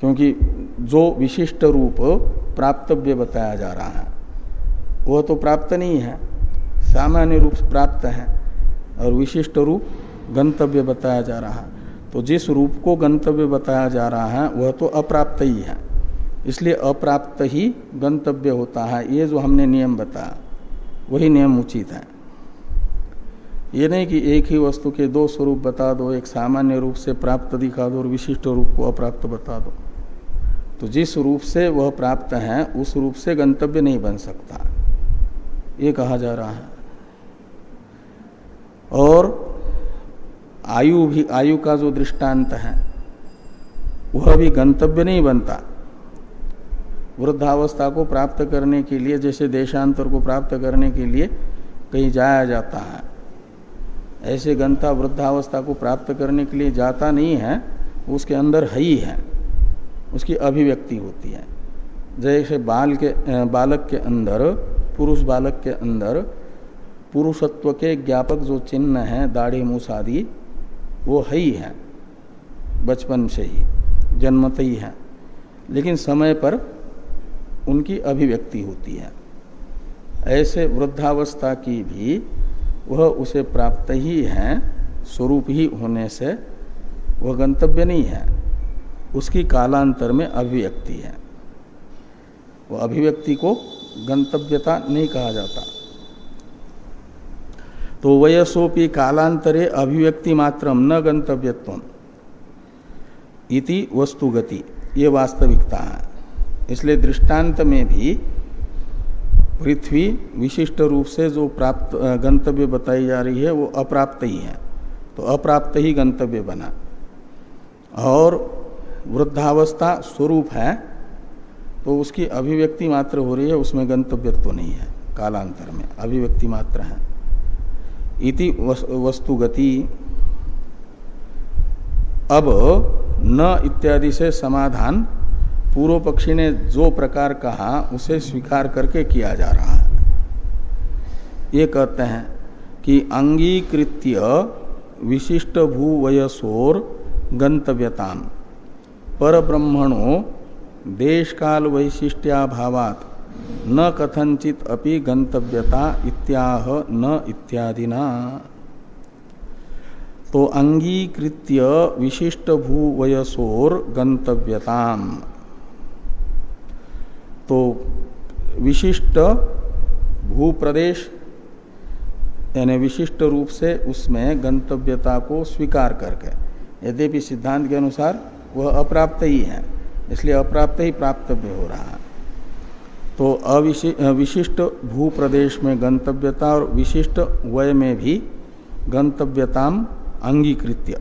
S1: क्योंकि जो विशिष्ट रूप प्राप्तव्य बताया जा रहा है, वह तो प्राप्त नहीं है। सामान्य रूप प्राप्त है और विशिष्ट रूप गंतव्य बताया जा रहा है। तो जिस रूप को गंतव्य बताया जा रहा है, वह तो अप्राप्त ही है। इसलिए अप्राप्त ही गंतव्य होता है, ये जो हमने नियम बताया। वही नियम उचित है। ये नहीं कि एक ही वस्तु के दो स्वरूप बता दो, एक सामान्य रूप से प्राप्त दिखा दो और विशिष्ट रूप को अप्राप्त बता दो। तो जिस रूप से वह प्राप्त है, उस रूप से गंतव्य नहीं बन सकता। ये कहा जा रहा है। और आयु भी, आयु का जो दृष्टांत है, वह भी गंतव्य नहीं बनता। वृद्धावस्था को प्राप्त करने के लिए, जैसे देशांतर को प्राप्त करने के लिए कहीं जाया जाता है। ऐसे गंता वृद्धावस्था को प्राप्त करने के लिए जाता नहीं है, उसके अंदर है ही है। उसकी अभिव्यक्ति होती है। जैसे बाल के, बालक के अंदर, पुरुष बालक के अंदर, पुरुषत्व के ज्ञापक जो चिन्ह हैं, दाढ़ी मूस आदि, वो है ही है। बचपन से ही, जन्मत ही है। लेकिन समय पर उनकी अभिव्यक्ति होती है। ऐसे वृद्धावस्था की भी वह उसे प्राप्त ही है, स्वरूप ही होने से वह गंतव्य नहीं है। उसकी कालांतर में अभिव्यक्ति है। वह अभिव्यक्ति को गंतव्यता नहीं कहा जाता। तो वयसोपी कालांतरे अभिव्यक्ति मात्र न गंतव्यत्व इति वस्तुगति, ये वास्तविकता है। इसलिए दृष्टांत में भी पृथ्वी विशिष्ट रूप से जो प्राप्त गंतव्य बताई जा रही है, वो अप्राप्त ही है। तो अप्राप्त ही गंतव्य बना। और वृद्धावस्था स्वरूप है तो उसकी अभिव्यक्ति मात्र हो रही है, उसमें गंतव्य तो नहीं है, कालांतर में अभिव्यक्ति मात्र है। इति वस्तुगति। अब न इत्यादि से समाधान पूर्व पक्षी ने जो प्रकार कहा, उसे स्वीकार करके किया जा रहा है। ये कहते हैं कि अंगीकृत्य विशिष्ट भूवयसोर गंतव्यताम। पर ब्रह्मणो देश काल वैशिष्ट्याभावात, न कथनचित अपि गंतव्यता इत्याह न इत्यादिना। तो अंगीकृत्य विशिष्ट भूवयसोर गंतव्यताम। तो विशिष्ट भू प्रदेश यानी विशिष्ट रूप से उसमें गंतव्यता को स्वीकार करके। यद्यपि सिद्धांत के अनुसार वह अप्राप्त ही है, इसलिए अप्राप्त ही प्राप्तव्य हो रहा है। तो अविशिष्ट भू प्रदेश में गंतव्यता और विशिष्ट वय में भी गंतव्यताम अंगीकृत्य।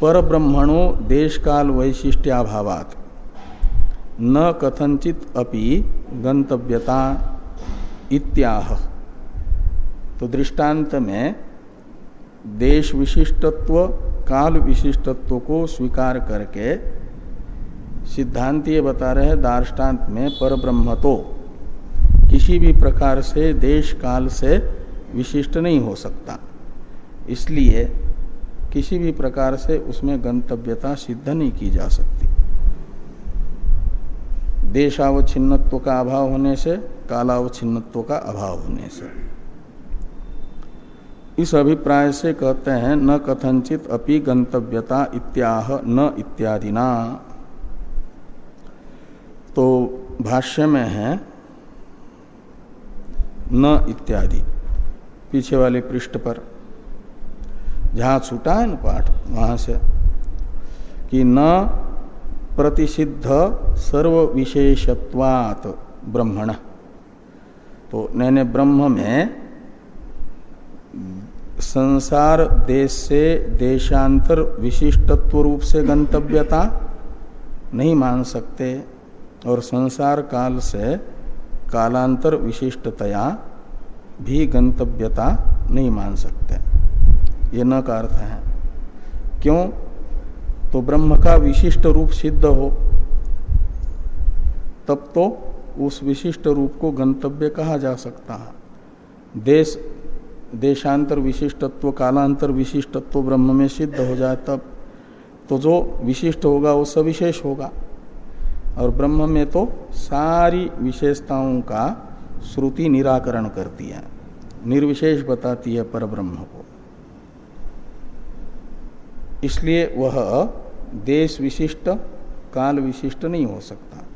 S1: पर ब्रह्मणों देश काल वैशिष्ट्याभावात। न कथनचित अपि गंतव्यता इत्याह। तो दृष्टांत में देश विशिष्टत्व, काल विशिष्टत्व को स्वीकार करके सिद्धांत ये बता रहे हैं दार्ष्टान्त में पर ब्रह्म तो किसी भी प्रकार से देश काल से विशिष्ट नहीं हो सकता। इसलिए किसी भी प्रकार से उसमें गंतव्यता सिद्ध नहीं की जा सकती। देशावच्छिन्नत्व का अभाव होने से कालावच्छिन्नत्व का अभाव होने से। इस अभिप्राय से कहते हैं, न कथनचित अपि गंतव्यता इत्याह, न इत्यादिना। तो भाष्य में है, न इत्यादि, पीछे वाले पृष्ठ पर। जहाँ छूटा है ना पाठ, वहाँ से, कि न प्रतिषिद्ध सर्व विशेषत्वात ब्रह्मण। तो नैने ब्रह्म में संसार देश से देशांतर विशिष्टत्व रूप से गंतव्यता नहीं मान सकते और संसार काल से कालांतर विशिष्टतया भी गंतव्यता नहीं मान सकते। ये न का अर्थ है। क्यों? तो ब्रह्म का विशिष्ट रूप सिद्ध हो, तब तो उस विशिष्ट रूप को गंतव्य कहा जा सकता है। देश, देशांतर विशिष्टत्व, कालांतर विशिष्टत्व ब्रह्म में सिद्ध हो जाए तब तो जो विशिष्ट होगा वो सविशेष होगा। और ब्रह्म में तो सारी विशेषताओं का श्रुति निराकरण करती है, निर्विशेष बताती है पर ब्रह्म को। इसलिए वह देश विशिष्ट, काल विशिष्ट नहीं हो सकता।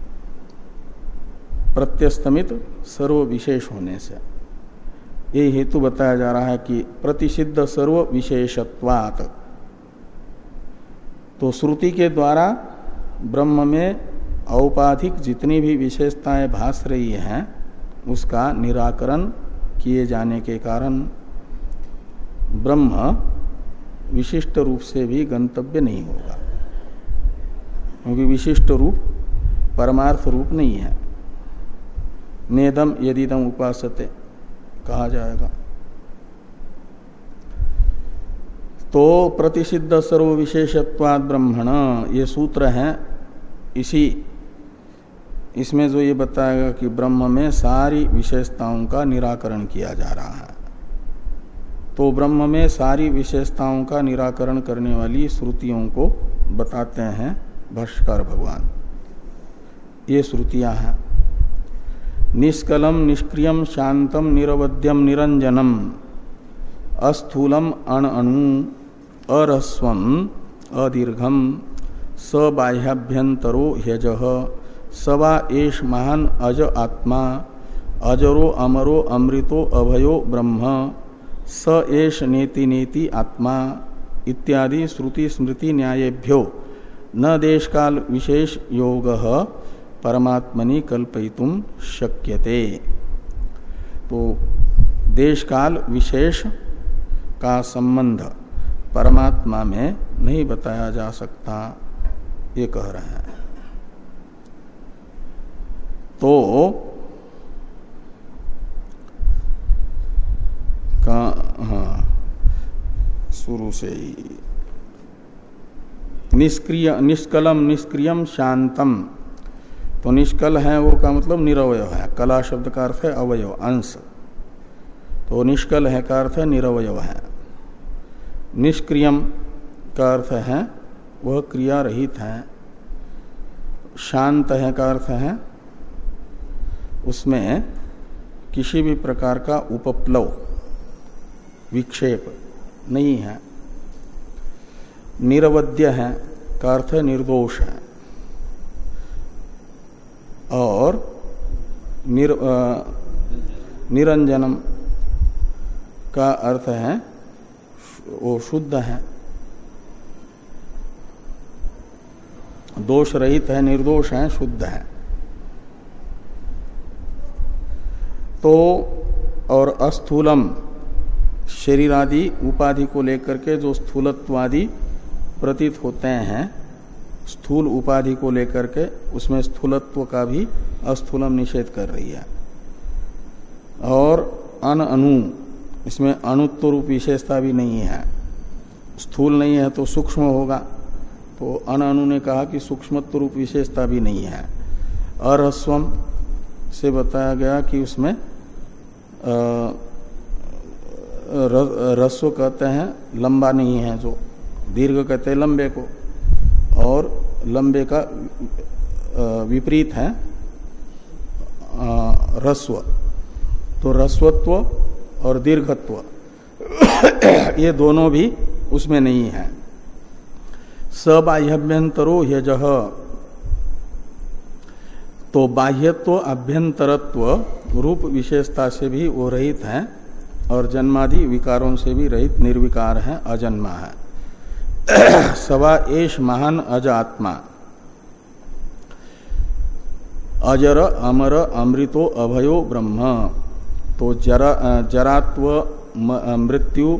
S1: प्रत्यस्तमित, सर्व विशेष होने से। ये हेतु बताया जा रहा है कि प्रतिषिद्ध सर्व विशेषत्वात। तो श्रुति के द्वारा ब्रह्म में औपाधिक जितनी भी विशेषताएँ भास रही हैं, उसका निराकरण किए जाने के कारण ब्रह्म विशिष्ट रूप से भी गंतव्य नहीं होगा। क्योंकि विशिष्ट रूप परमार्थ रूप नहीं है। नेदम यदिदम उपासते कहा जाएगा। तो प्रतिषिद्ध सर्व विशेषत्वाद ब्रह्मण, ये सूत्र है। इसी, इसमें जो ये बताएगा कि ब्रह्म में सारी विशेषताओं का निराकरण किया जा रहा है। तो ब्रह्म में सारी विशेषताओं का निराकरण करने वाली श्रुतियों को बताते हैं भाष्कर भगवान। ये श्रुतियाँ हैं। निष्कलम, निष्क्रियम, शांतम, निरवध्यम, निरंजनम, अस्थूलम अण अणु अरस्वम अदीर्घम, सबाह्याभ्यंतरो ह्यज, सवा एष महान अज आत्मा, अजरो अमरो अमृतो अभयो ब्रह्म स एष नेति नेति आत्मा इत्यादि श्रुति स्मृति न्यायभ्यो। न देश काल विशेष योग परमात्मनि कल्पयितुम शक्यते। तो देश काल विशेष का संबंध परमात्मा में नहीं बताया जा सकता, ये कह रहे हैं। तो का हाँ शुरू से ही। निष्क्रिय, निष्कलम, निष्क्रियम शांतम। तो निष्कल है वो का मतलब निरवय है। कला शब्द का अर्थ है अवयव, अंश। तो निष्कल है का अर्थ है निरवय है। निष्क्रियम का अर्थ है, वह क्रिया रहित है। शांत है का अर्थ है, उसमें किसी भी प्रकार का उपप्लव। विक्षेप नहीं है। निरवध्य है का अर्थ निर्दोष है। और निर, आ, निरंजनम का अर्थ है वो शुद्ध है। दोष रहित है निर्दोष है शुद्ध है। तो और अस्थूलम शरीर आदि उपाधि को लेकर के जो स्थूलत्वादि प्रतीत होते हैं, स्थूल उपाधि को लेकर के उसमें स्थूलत्व का भी अस्थूलम निषेध कर रही है। और अन अनु, इसमें अणुत्व रूप विशेषता भी नहीं है। स्थूल नहीं है तो सूक्ष्म होगा। तो अन अनु ने कहा कि सूक्ष्मत्व रूप विशेषता भी नहीं है। अरस्वम से बताया गया कि उसमें रस्व कहते हैं, लंबा नहीं है जो। दीर्घ कहते हैं, लंबे को। और लंबे का विपरीत है रस्व तो रस्वत्व और दीर्घत्व, *coughs* ये दोनों भी उसमें नहीं है। सबाह्यभ्यंतरो यजह तो बाह्यत्व अभ्यंतरत्व रूप विशेषता से भी वो रहित है। और जन्मादि विकारों से भी रहित निर्विकार है, अजन्मा है। *clears throat* सवा एश महान अज आत्मा अजर, अमर, अमृतो, अभयो, ब्रह्म। तो जरा, जरात्व मृत्यु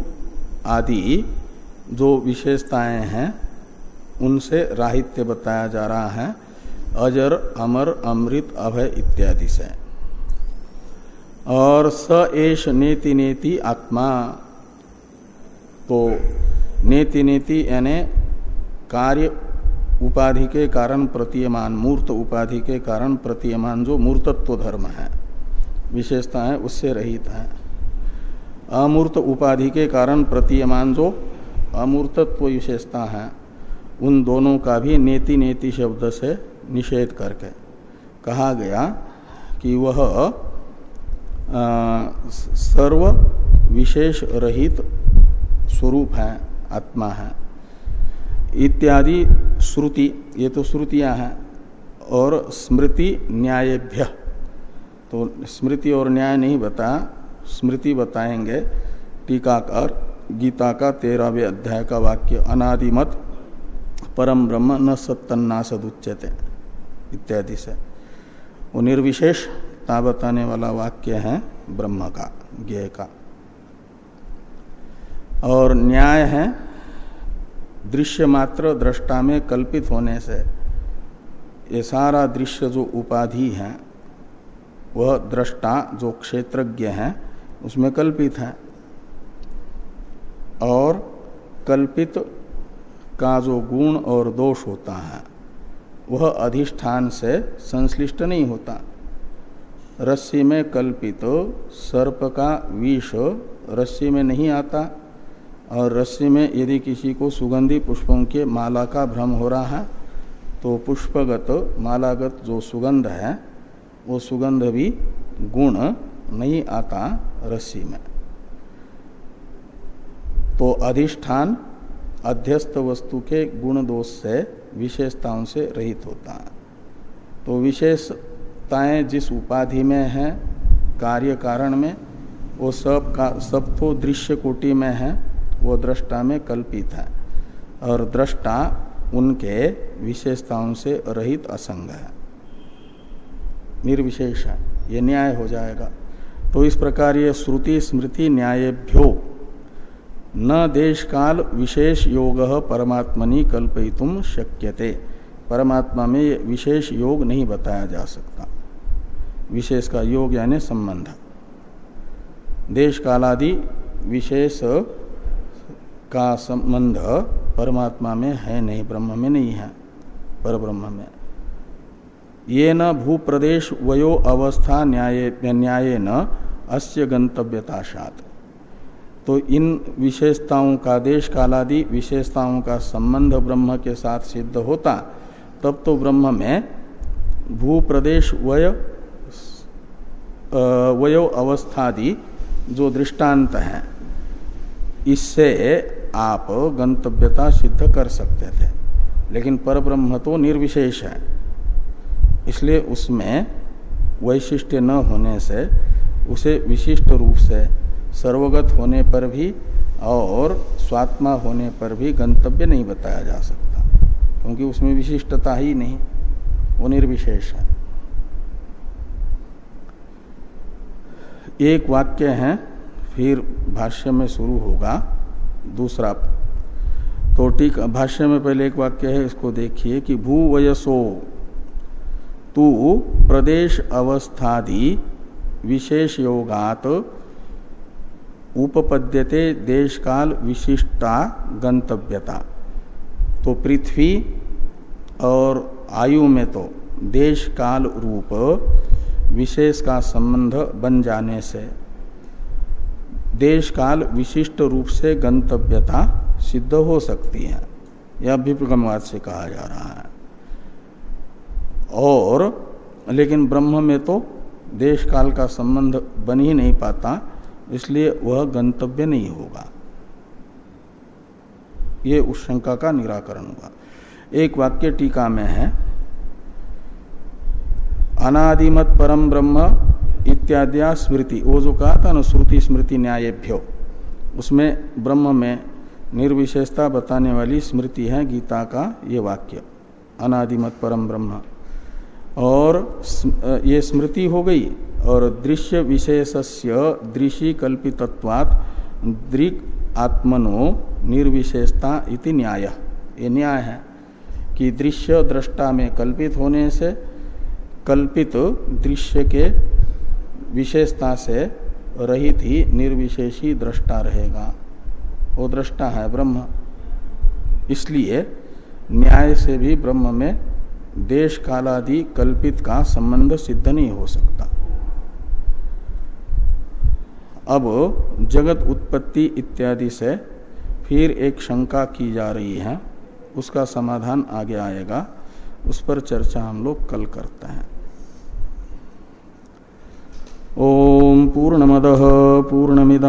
S1: आदि जो विशेषताएँ हैं, उनसे राहित्य बताया जा रहा है। अजर, अमर, अमृत, अभय इत्यादि से। और स एश नेति नेति आत्मा। तो नेति नेति यानी कार्य उपाधि के कारण प्रतीयमान, मूर्त उपाधि के कारण प्रतीयमान जो मूर्तत्व धर्म है। विशेषता है, उससे रहित है। अमूर्त उपाधि के कारण प्रतीयमान जो अमूर्तत्व विशेषता है, उन दोनों का भी नेति नेति शब्द से निषेध करके कहा गया कि वह सर्व विशेष रहित स्वरूप है, आत्मा है। इत्यादि श्रुति, ये तो श्रुतियाँ हैं। और स्मृति न्यायभ्य। तो स्मृति और न्याय नहीं बता, स्मृति बताएँगे। टीकाकार गीता का तेरहवें अध्याय का वाक्य, अनादिमत परम ब्रह्म न सत्तन्ना सदुच्यते इत्यादि से। वो निर्विशेषता बताने वाला वाक्य है ब्रह्म का ज्ञ का। और न्याय है दृश्य मात्र दृष्टा में कल्पित होने से। ये सारा दृश्य जो उपाधि है, वह दृष्टा जो क्षेत्रज्ञ है, उसमें कल्पित है। और कल्पित का जो गुण और दोष होता है, वह अधिष्ठान से संश्लिष्ट नहीं होता। रस्सी में कल्पित, सर्प का विष, रस्सी में नहीं आता। और रस्सी में यदि किसी को सुगंधी पुष्पों के माला का भ्रम हो रहा है तो पुष्पगत, मालागत जो सुगंध है, वो सुगंध भी गुण नहीं आता रस्सी में। तो अधिष्ठान अध्यस्त वस्तु के गुण दोष से विशेषताओं से रहित होता है। तो विशेषताएँ जिस उपाधि में है, कार्य कारण में, वो सब का, सब तो दृश्य कोटि में है, वो दृष्टा में कल्पित है। और दृष्टा उनके विशेषताओं से रहित असंग है। निर्विशेष है, ये न्याय हो जाएगा। तो इस प्रकार ये श्रुति स्मृति न्यायभ्यो, न देश काल विशेष योग परमात्मनि कल्पयितुम शक्यते। परमात्मा में विशेष योग नहीं बताया जा सकता। विशेष का योग यानी संबंध। देश कालादि विशेष का संबंध परमात्मा में है नहीं, ब्रह्म में नहीं है पर ब्रह्म में। ये न भू प्रदेश वयो अवस्था न्याय न्याय न अस्य गंतव्यताशात तो इन विशेषताओं का, देश कालादि विशेषताओं का संबंध ब्रह्म के साथ सिद्ध होता, तब तो ब्रह्म में भू प्रदेश वय वयो अवस्थादि जो दृष्टांत हैं, इससे आप गंतव्यता सिद्ध कर सकते थे। लेकिन पर ब्रह्म तो निर्विशेष है। इसलिए उसमें वैशिष्ट्य न होने से, उसे विशिष्ट रूप से सर्वगत होने पर भी और स्वात्मा होने पर भी गंतव्य नहीं बताया जा सकता, क्योंकि उसमें विशिष्टता ही नहीं, वो निर्विशेष है। एक वाक्य है, फिर भाष्य में शुरू होगा दूसरा। तो ठीक, भाष्य में पहले एक वाक्य है, इसको देखिए कि भूवयसो तू प्रदेश अवस्थादि विशेष योगात उपपद्यते देश काल विशिष्टा गंतव्यता। तो पृथ्वी और आयु में तो देश काल रूप विशेष का संबंध बन जाने से देश काल विशिष्ट रूप से गंतव्यता सिद्ध हो सकती है। यह अभ्युपगमवाद से कहा जा रहा है। और लेकिन ब्रह्म में तो देश काल का संबंध बन ही नहीं पाता, इसलिए वह गंतव्य नहीं होगा। ये उस शंका का निराकरण हुआ। एक वाक्य टीका में है अनादिमत परम ब्रह्म इत्याद्या स्मृति। वो जो कहा था ना, श्रुति स्मृति न्यायभ्यो। उसमें ब्रह्म में निर्विशेषता बताने वाली स्मृति है गीता का ये वाक्य। अनादिमत परम ब्रह्म। और ये स्मृति हो गई और दृश्य विशेषस्य दृषि कल्पितत्वात् दृक् आत्मनो निर्विशेषता इति न्याय। ये न्याय है कि दृश्य दृष्टा में कल्पित होने से कल्पित दृश्य के विशेषता से रहित ही निर्विशेषी दृष्टा रहेगा। वो दृष्टा है ब्रह्म। इसलिए न्याय से भी ब्रह्म में देश कालादि कल्पित का संबंध सिद्ध नहीं हो सकता। अब जगत उत्पत्ति इत्यादि से फिर एक शंका की जा रही है। उसका समाधान आगे आएगा। उस पर चर्चा हम लोग कल करते हैं। ओम पूर्णमद पूर्णमिद